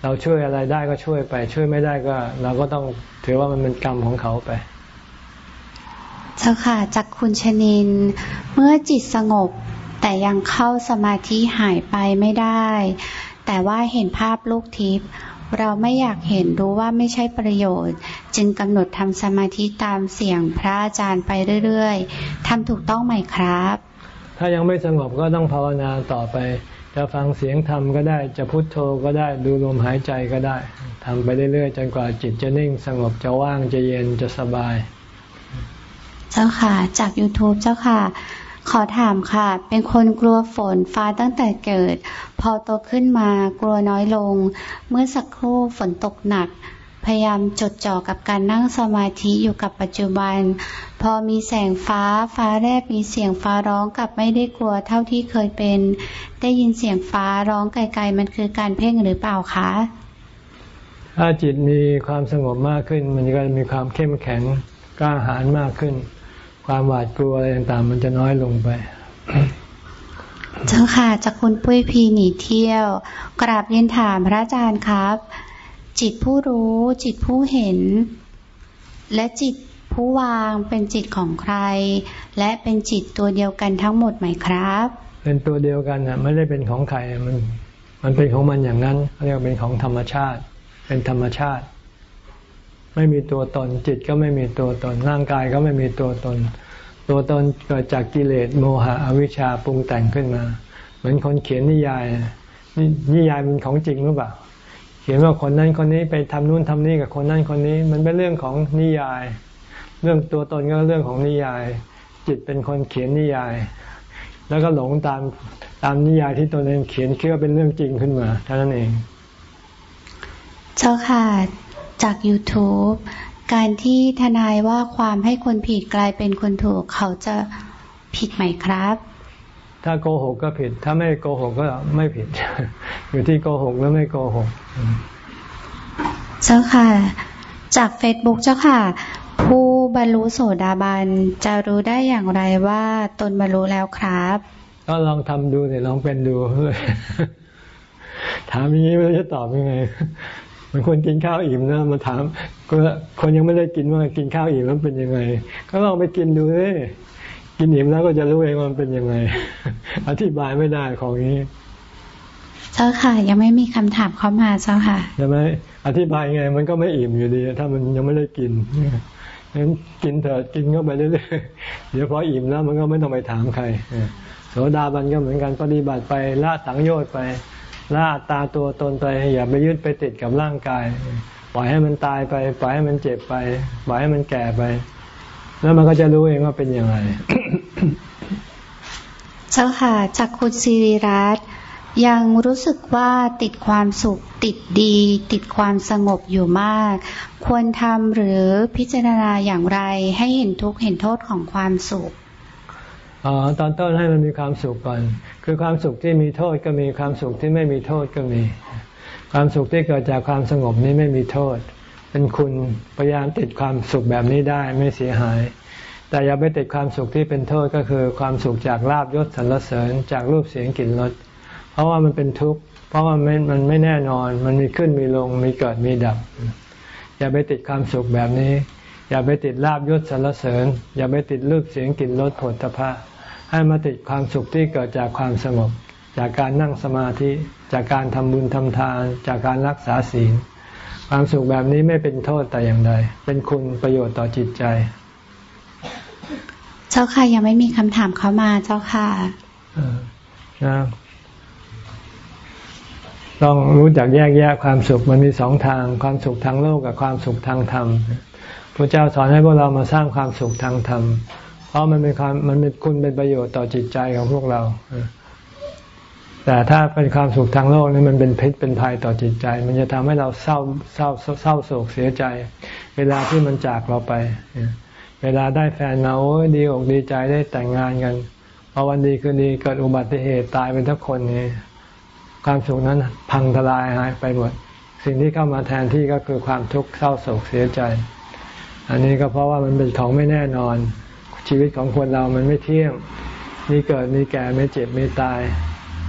เราช่วยอะไรได้ก็ช่วยไป ช่วยไม่ได้ก็ เราก็ต้องถือว่ามันเป็นกรรมของเขาไป เจ้าค่ะจากคุณชนิน เมื่อจิตสงบแต่ยังเข้าสมาธิหายไปไม่ได้ แต่ว่าเห็นภาพลูกทิพย์เราไม่อยากเห็นรู้ว่าไม่ใช่ประโยชน์ จึงกำหนดทำสมาธิตามเสียงพระอาจารย์ไปเรื่อย ๆทำถูกต้องไหมครับ ถ้ายังไม่สงบก็ต้องภาวนาต่อไป จะฟังเสียงธรรมก็ได้ จะพุโทโธก็ได้ ดูลมหายใจก็ได้ทำไปเรื่อยๆจนกว่าจิตจะนิ่งสงบจะว่างจะเย็นจะสบาย เจ้าค่ะ จาก YouTube เจ้าค่ะ ขอถามค่ะ เป็นคนกลัวฝนฟ้าตั้งแต่เกิด พอโตขึ้นมากลัวน้อยลง เมื่อสักครู่ฝนตกหนัก พยายามจดจ่อกับการนั่งสมาธิอยู่กับปัจจุบัน พอมีแสงฟ้าฟ้าแรบมีเสียงฟ้าร้องกับไม่ได้กลัวเท่าที่เคยเป็น ได้ยินเสียงฟ้าร้องไกลๆ มันคือการเพ่งหรือเปล่าคะถ้าจิตมีความสงบมากขึ้น มันก็มีความเข้มแข็งกล้าหาญมากขึ้น ความหวาดกลัวอะไรต่างๆ มันจะน้อยลงไปเจ้าค่ะจากคุณปุ้ยพีหนีเที่ยว กราบเรียนถามพระอาจารย์ครับ จิตผู้รู้จิตผู้เห็น และจิตผู้วางเป็นจิตของใคร และเป็นจิตตัวเดียวกันทั้งหมดไหมครับ เป็นตัวเดียวกันอะไม่ได้เป็นของใครมันมันเป็นของมันอย่างนั้นเรียกเป็นของธรรมชาติ เป็นธรรมชาติ ไม่มีตัวตนจิตก็ไม่มีตัวตนร่างกายก็ไม่มีตัวตน ตัวตนเกิดจากกิเลสโมหะอวิชชาปรุงแต่งขึ้นมา เหมือนคนเขียนนิยายนิยายมันของจริงหรือเปล่า ขียนว่าคนนั้นคนนี้ไปทำนู่นทำนี่กับคนนั้นคนนี้ มันเป็นเรื่องของนิยาย เรื่องตัวตนก็เรื่องของนิยาย จิตเป็นคนเขียนนิยาย แล้วก็หลงตามตามนิยายที่ตัวเองเขียนคิดว่าเป็นเรื่องจริงขึ้นมาเท่านั้นเอง เจ้าค่ะจาก YouTube การที่ทนายว่าความให้คนผิดกลายเป็นคนถูกเขาจะผิดไหมครับ ถ้าโกหกก็ผิด ถ้าไม่โกหกก็ไม่ผิด อยู่ที่โกหกแล้วไม่โกหก เจ้าค่ะ จากเฟซบุ๊กเจ้าค่ะ ผู้บรรลุโสดาบันจะรู้ได้อย่างไรว่าตนบรรลุแล้วครับ ก็ลองทำดูเนี่ยลองเป็นดูเลยถามอย่างนี้ไม่รู้จะตอบยังไงมันคนกินข้าวอิ่มนะมาถามก็คนยังไม่ได้กินว่ากินข้าวอิ่มแล้วเป็นยังไง ก็ลองไปกินดูเลย กินอิ่มแล้วก็จะรู้เองว่ามันเป็นยังไง อธิบายไม่ได้ของนี้ เจ้าค่ะ ยังไม่มีคำถามเข้ามาเจ้าค่ะใช่ไหมอธิบายไง มันก็ไม่อิ่มอยู่ดี ถ้ามันยังไม่ได้กินงั้นกินเถอะกินเข้าไปเรื่อยๆเดี๋ยวพออิ่มแล้ว มันก็ไม่ต้องไปถามใครโสดาบันก็เหมือนกันปฏิบัติไปละสังโยชน์ไปละตาตัวตนไปอย่าไปยึดไปติดกับร่างกาย ปล่อยให้มันตายไป ปล่อยให้มันเจ็บไป ปล่อยให้มันแก่ไป แล้วมันก็จะรู้เองว่าเป็นยังไงเจ้าค่ะจากคุณสิริรัตน์ยังรู้สึกว่าติดความสุขติดดี ติดความสงบอยู่มาก ควรทำหรือพิจารณาอย่างไรให้เห็นทุกข์เห็นโทษของความสุขอ๋อตอนต้นให้มันมีความสุขก่อน คือความสุขที่มีโทษก็มีความสุขที่ไม่มีโทษก็มี ความสุขที่เกิดจากความสงบนี้ไม่มีโทษ เป็นคุณพยายามติดความสุขแบบนี้ได้ไม่เสียหาย แต่อย่าไปติดความสุขที่เป็นโทษก็คือความสุขจากลาบยศสรรเสริญจากรูปเสียงกลิ่นรสเพราะว่ามันเป็นทุกข์เพราะว่ามันมันไม่แน่นอนมันมีขึ้นมีลงมีเกิดมีดับ อย่าไปติดความสุขแบบนี้ อย่าไปติดลาบยศสรรเสริญ อย่าไปติดรูปเสียงกลิ่นรสผลตภะให้มาติดความสุขที่เกิดจากความสงบจากการนั่งสมาธิจากการทำบุญทำทาน จากการรักษาศีล ความสุขแบบนี้ไม่เป็นโทษแต่อย่างใด เป็นคุณประโยชน์ต่อจิตใจ เจ้าค่ะยังไม่มีคำถามเข้ามาเจ้าค่ะนะต้องรู้จักแยกแยะความสุขมันมีสองทาง ความสุขทางโลกกับความสุขทางธรรมพระเจ้าสอนให้พวกเรามาสร้างความสุขทางธรรมราะมันเป็นความมันเป็นคุณเป็นประโยชน์ต่อจิตใจของพวกเรา แต่ถ้าเป็นความสุขทางโลกนี่มันเป็นพิษเป็นภัยต่อจิตใจ มันจะทำให้เราเศร้าเศร้าเศร้าโศกเสียใจ เวลาที่มันจากเราไป เวลาได้แฟนมาโอ้ดีอกดีใจได้แต่งงานกันพอวันดีคืนดีเกิดอุบัติเหตุตายเป็นทุกคนนี่ความสุขนั้นพังทลายหายไปหมด สิ่งที่เข้ามาแทนที่ก็คือความทุกข์เศร้าโศกเสียใจ อันนี้ก็เพราะว่ามันเป็นของไม่แน่นอน ชีวิตของคนเรามันไม่เที่ยงมีเกิดมีแก่ไม่เจ็บไม่ตาย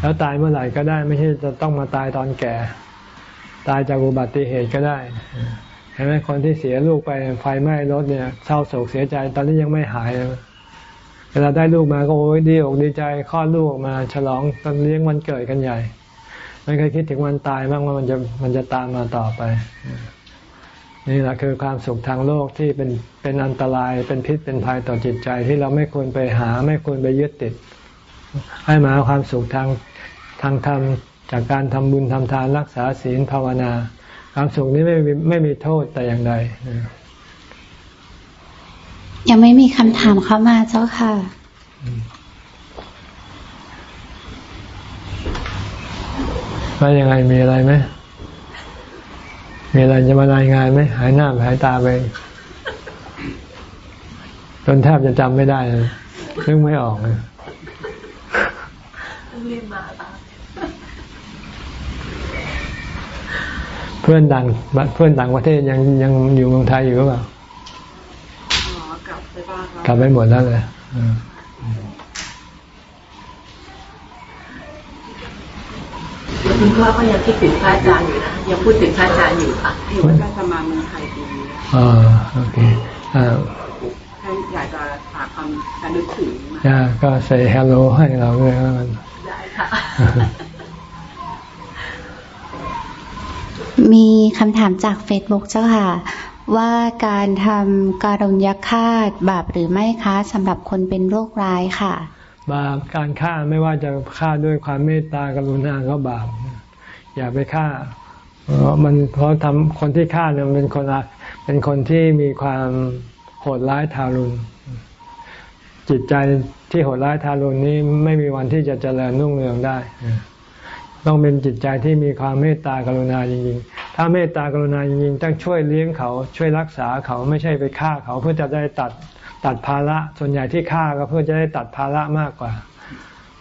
แล้วตายเมื่อไหร่ก็ได้ไม่ใช่จะต้องมาตายตอนแก่ ตายจากอุบัติเหตุก็ได้เห็นไหมคนที่เสียลูกไปไฟไหม้รถเนี่ยเศร้าโศกเสียใจตอนนี้ยังไม่หายเวลาได้ลูกมาก็โอ้ยดีอกดีใจคลอดลูกออกมา ฉลองกันเลี้ยงวันเกิดกันใหญ่ไม่เคยคิดถึงวันตายบ้างว่ามันจะมันจะตามมาต่อไป นี่แหละคือความสุขทางโลกที่เป็นเป็นอันตรายเป็นพิษเป็นภัยต่อจิตใจที่เราไม่ควรไปหาไม่ควรไปยึดติด ให้มาความสุขทางทางธรรมจากการทำบุญทำทานรักษาศีลภาวนา ความสุขนี้ไม่มีไม่มีโทษแต่อย่างใดยังไม่มีคำถามเข้ามาเจ้าค่ะว่ายังไงมีอะไรไหมมีอะไรจะมารายงานไหมหายหน้าหายตาไปจนแทบจะจำไม่ได้เลยนึกไม่ออกเลย เพื่อนดังเพื่อนต่างประเทศยังยังอยู่เมืองไทยอยู่หรือเปล่ากลับไปบ้างกลับไปหมดแล้วเลยคุณพ่อก็ยังคิดถึงพระอาจารย์อยู่นะยังพูดถึงพระอาจารย์อยู่ค่ะที่ว่าจะมาเมืองไทยปีนี้อ่าโอเคอ่าท่านอยากจะฝากความการนึกถึงอ่าก็ใส่ฮัลโหลให้เราด้วยกันได้ค่ะ มีคำถามจากเฟซบุ๊กเจ้าค่ะ ว่าการทำการุญยฆาตบาปหรือไม่คะสำหรับคนเป็นโรคร้ายค่ะ บาปการฆ่าไม่ว่าจะฆ่าด้วยความเมตตากรุณาก็บาปอย่าไปฆ่าเพราะมันเพราะทำคนที่ฆ่าเนี่ยเป็นคนเป็นคนที่มีความโหดร้ายทารุณ จิตใจที่โหดร้ายทารุณนี้ไม่มีวันที่จะเจริญรุ่งเรืองได้ ต้องเป็นจิตใจที่มีความเมตตากรุณาจริงๆ ถ้าเมตตากรุณาจริงๆต้องช่วยเลี้ยงเขาช่วยรักษาเขาไม่ใช่ไปฆ่าเขาเพื่อจะได้ตัดตัดภาระส่วนใหญ่ที่ฆ่าก็เพื่อจะได้ตัดภาระมากกว่า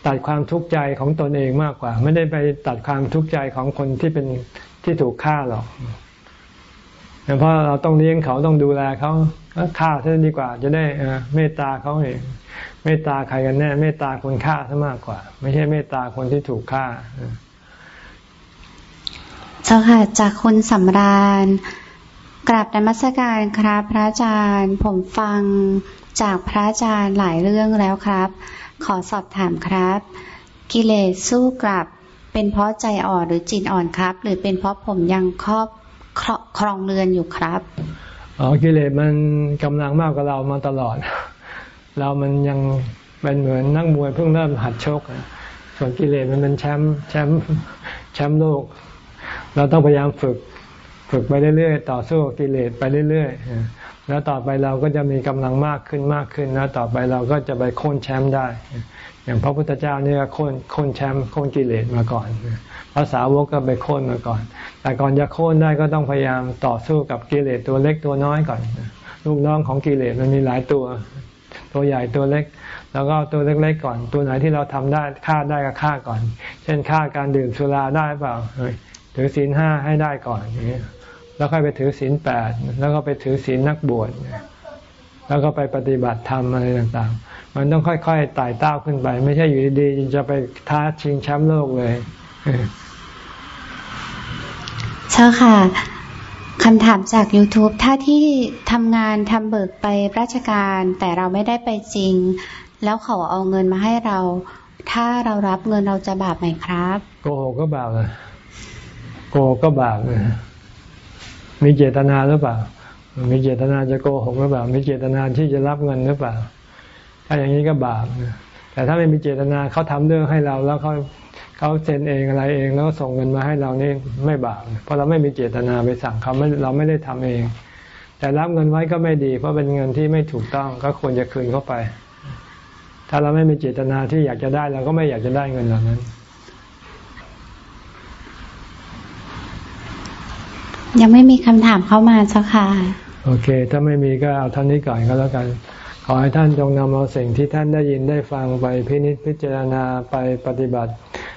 ตัดความทุกข์ใจของตนเองมากกว่า ไม่ได้ไปตัดความทุกข์ใจของคนที่เป็นที่ถูกฆ่าหรอก เพราะเราต้องเลี้ยงเขาต้องดูแลเขาฆ่าซะดีกว่า จะได้เมตตาเขาเองเมตตาใครกันแน่ เมตตาคนฆ่าซะมากกว่า ไม่ใช่เมตตาคนที่ถูกฆ่าเจ้าค่ะ จากคุณสำราญกราบนมัสการครับ พระอาจารย์ ผมฟังจากพระอาจารย์หลายเรื่องแล้วครับ ขอสอบถามครับ กิเลสสู้กลับเป็นเพราะใจอ่อนหรือจิตอ่อนครับ หรือเป็นเพราะผมยังครอบ ครองเรือนอยู่ครับอ๋อกิเลสมันกำลังมากกว่าเรามาตลอด เรามันยังเป็นเหมือนนักมวยเพิ่งเริ่มหัดชก ส่วนกิเลสมันเป็นแชมป์แชมป์แชมป์โลก เราต้องพยายามฝึกฝึกไปเรื่อยๆ ต่อสู้กิเลสไปเรื่อยๆ แล้วต่อไปเราก็จะมีกำลังมากขึ้นมากขึ้นแล้วต่อไปเราก็จะไปโค่นแชมป์ได้ อย่างพระพุทธเจ้านี่ก็โค่นโค่นแชมป์โค่นกิเลสมาก่อน ภาษาวกก็ไปโค่นมาก่อน แต่ก่อนจะโค่นได้ก็ต้องพยายามต่อสู้กับกิเลสตัวเล็กตัวน้อยก่อน ลูกน้องของกิเลสมันมีหลายตัว ตัวใหญ่ตัวเล็ก แล้วก็ตัวเล็กๆก่อน ตัวไหนที่เราทำได้ฆ่าได้ก็ฆ่าก่อน เช่นฆ่าการดื่มสุราได้เปล่าถือศีลห้าให้ได้ก่อนอย่างนี้แล้วค่อยไปถือศีลแปดแล้วก็ไปถือศีลนักบวชแล้วก็ไปปฏิบัติธรรมอะไรต่างๆ มันต้องค่อยๆไต่เต้าขึ้นไป ไม่ใช่อยู่ดีๆจะไปท้าชิงแชมป์โลกเลย เช่ค่ะคำถามจาก YouTube ถ้าที่ทำงานทำเบิกไปราชการ แต่เราไม่ได้ไปจริง แล้วเขาเอาเงินมาให้เรา ถ้าเรารับเงินเราจะบาปไหมครับ โกหกก็บาปเลยโกหกก็บาปเลยมีเจตนาหรือเปล่า มีเจตนาจะโกหกหรือเปล่า มีเจตนาที่จะรับเงินหรือเปล่า ถ้าอย่างนี้ก็บาปนะแต่ถ้าไม่มีเจตนาเขาทำเรื่องให้เราแล้วเขา เขาเซ็นเองอะไรเองแล้วส่งเงินมาให้เรานี่ไม่บาปเพราะเราไม่มีเจตนาไปสั่งเขาไม่เราไม่ได้ทำเอง แต่รับเงินไว้ก็ไม่ดี เพราะเป็นเงินที่ไม่ถูกต้องก็ควรจะคืนเข้าไป ถ้าเราไม่มีเจตนาที่อยากจะได้เราก็ไม่อยากจะได้เงินเหล่านั้น ยังไม่มีคำถามเข้ามาเจ้าค่ะโโอเค ถ้าไม่มีก็เอาท่านนี้ก่อนก็แล้วกันขอให้ท่านจงนำเอาสิ่งที่ท่านได้ยินได้ฟังไปพินิจพิจารณาไปปฏิบัติ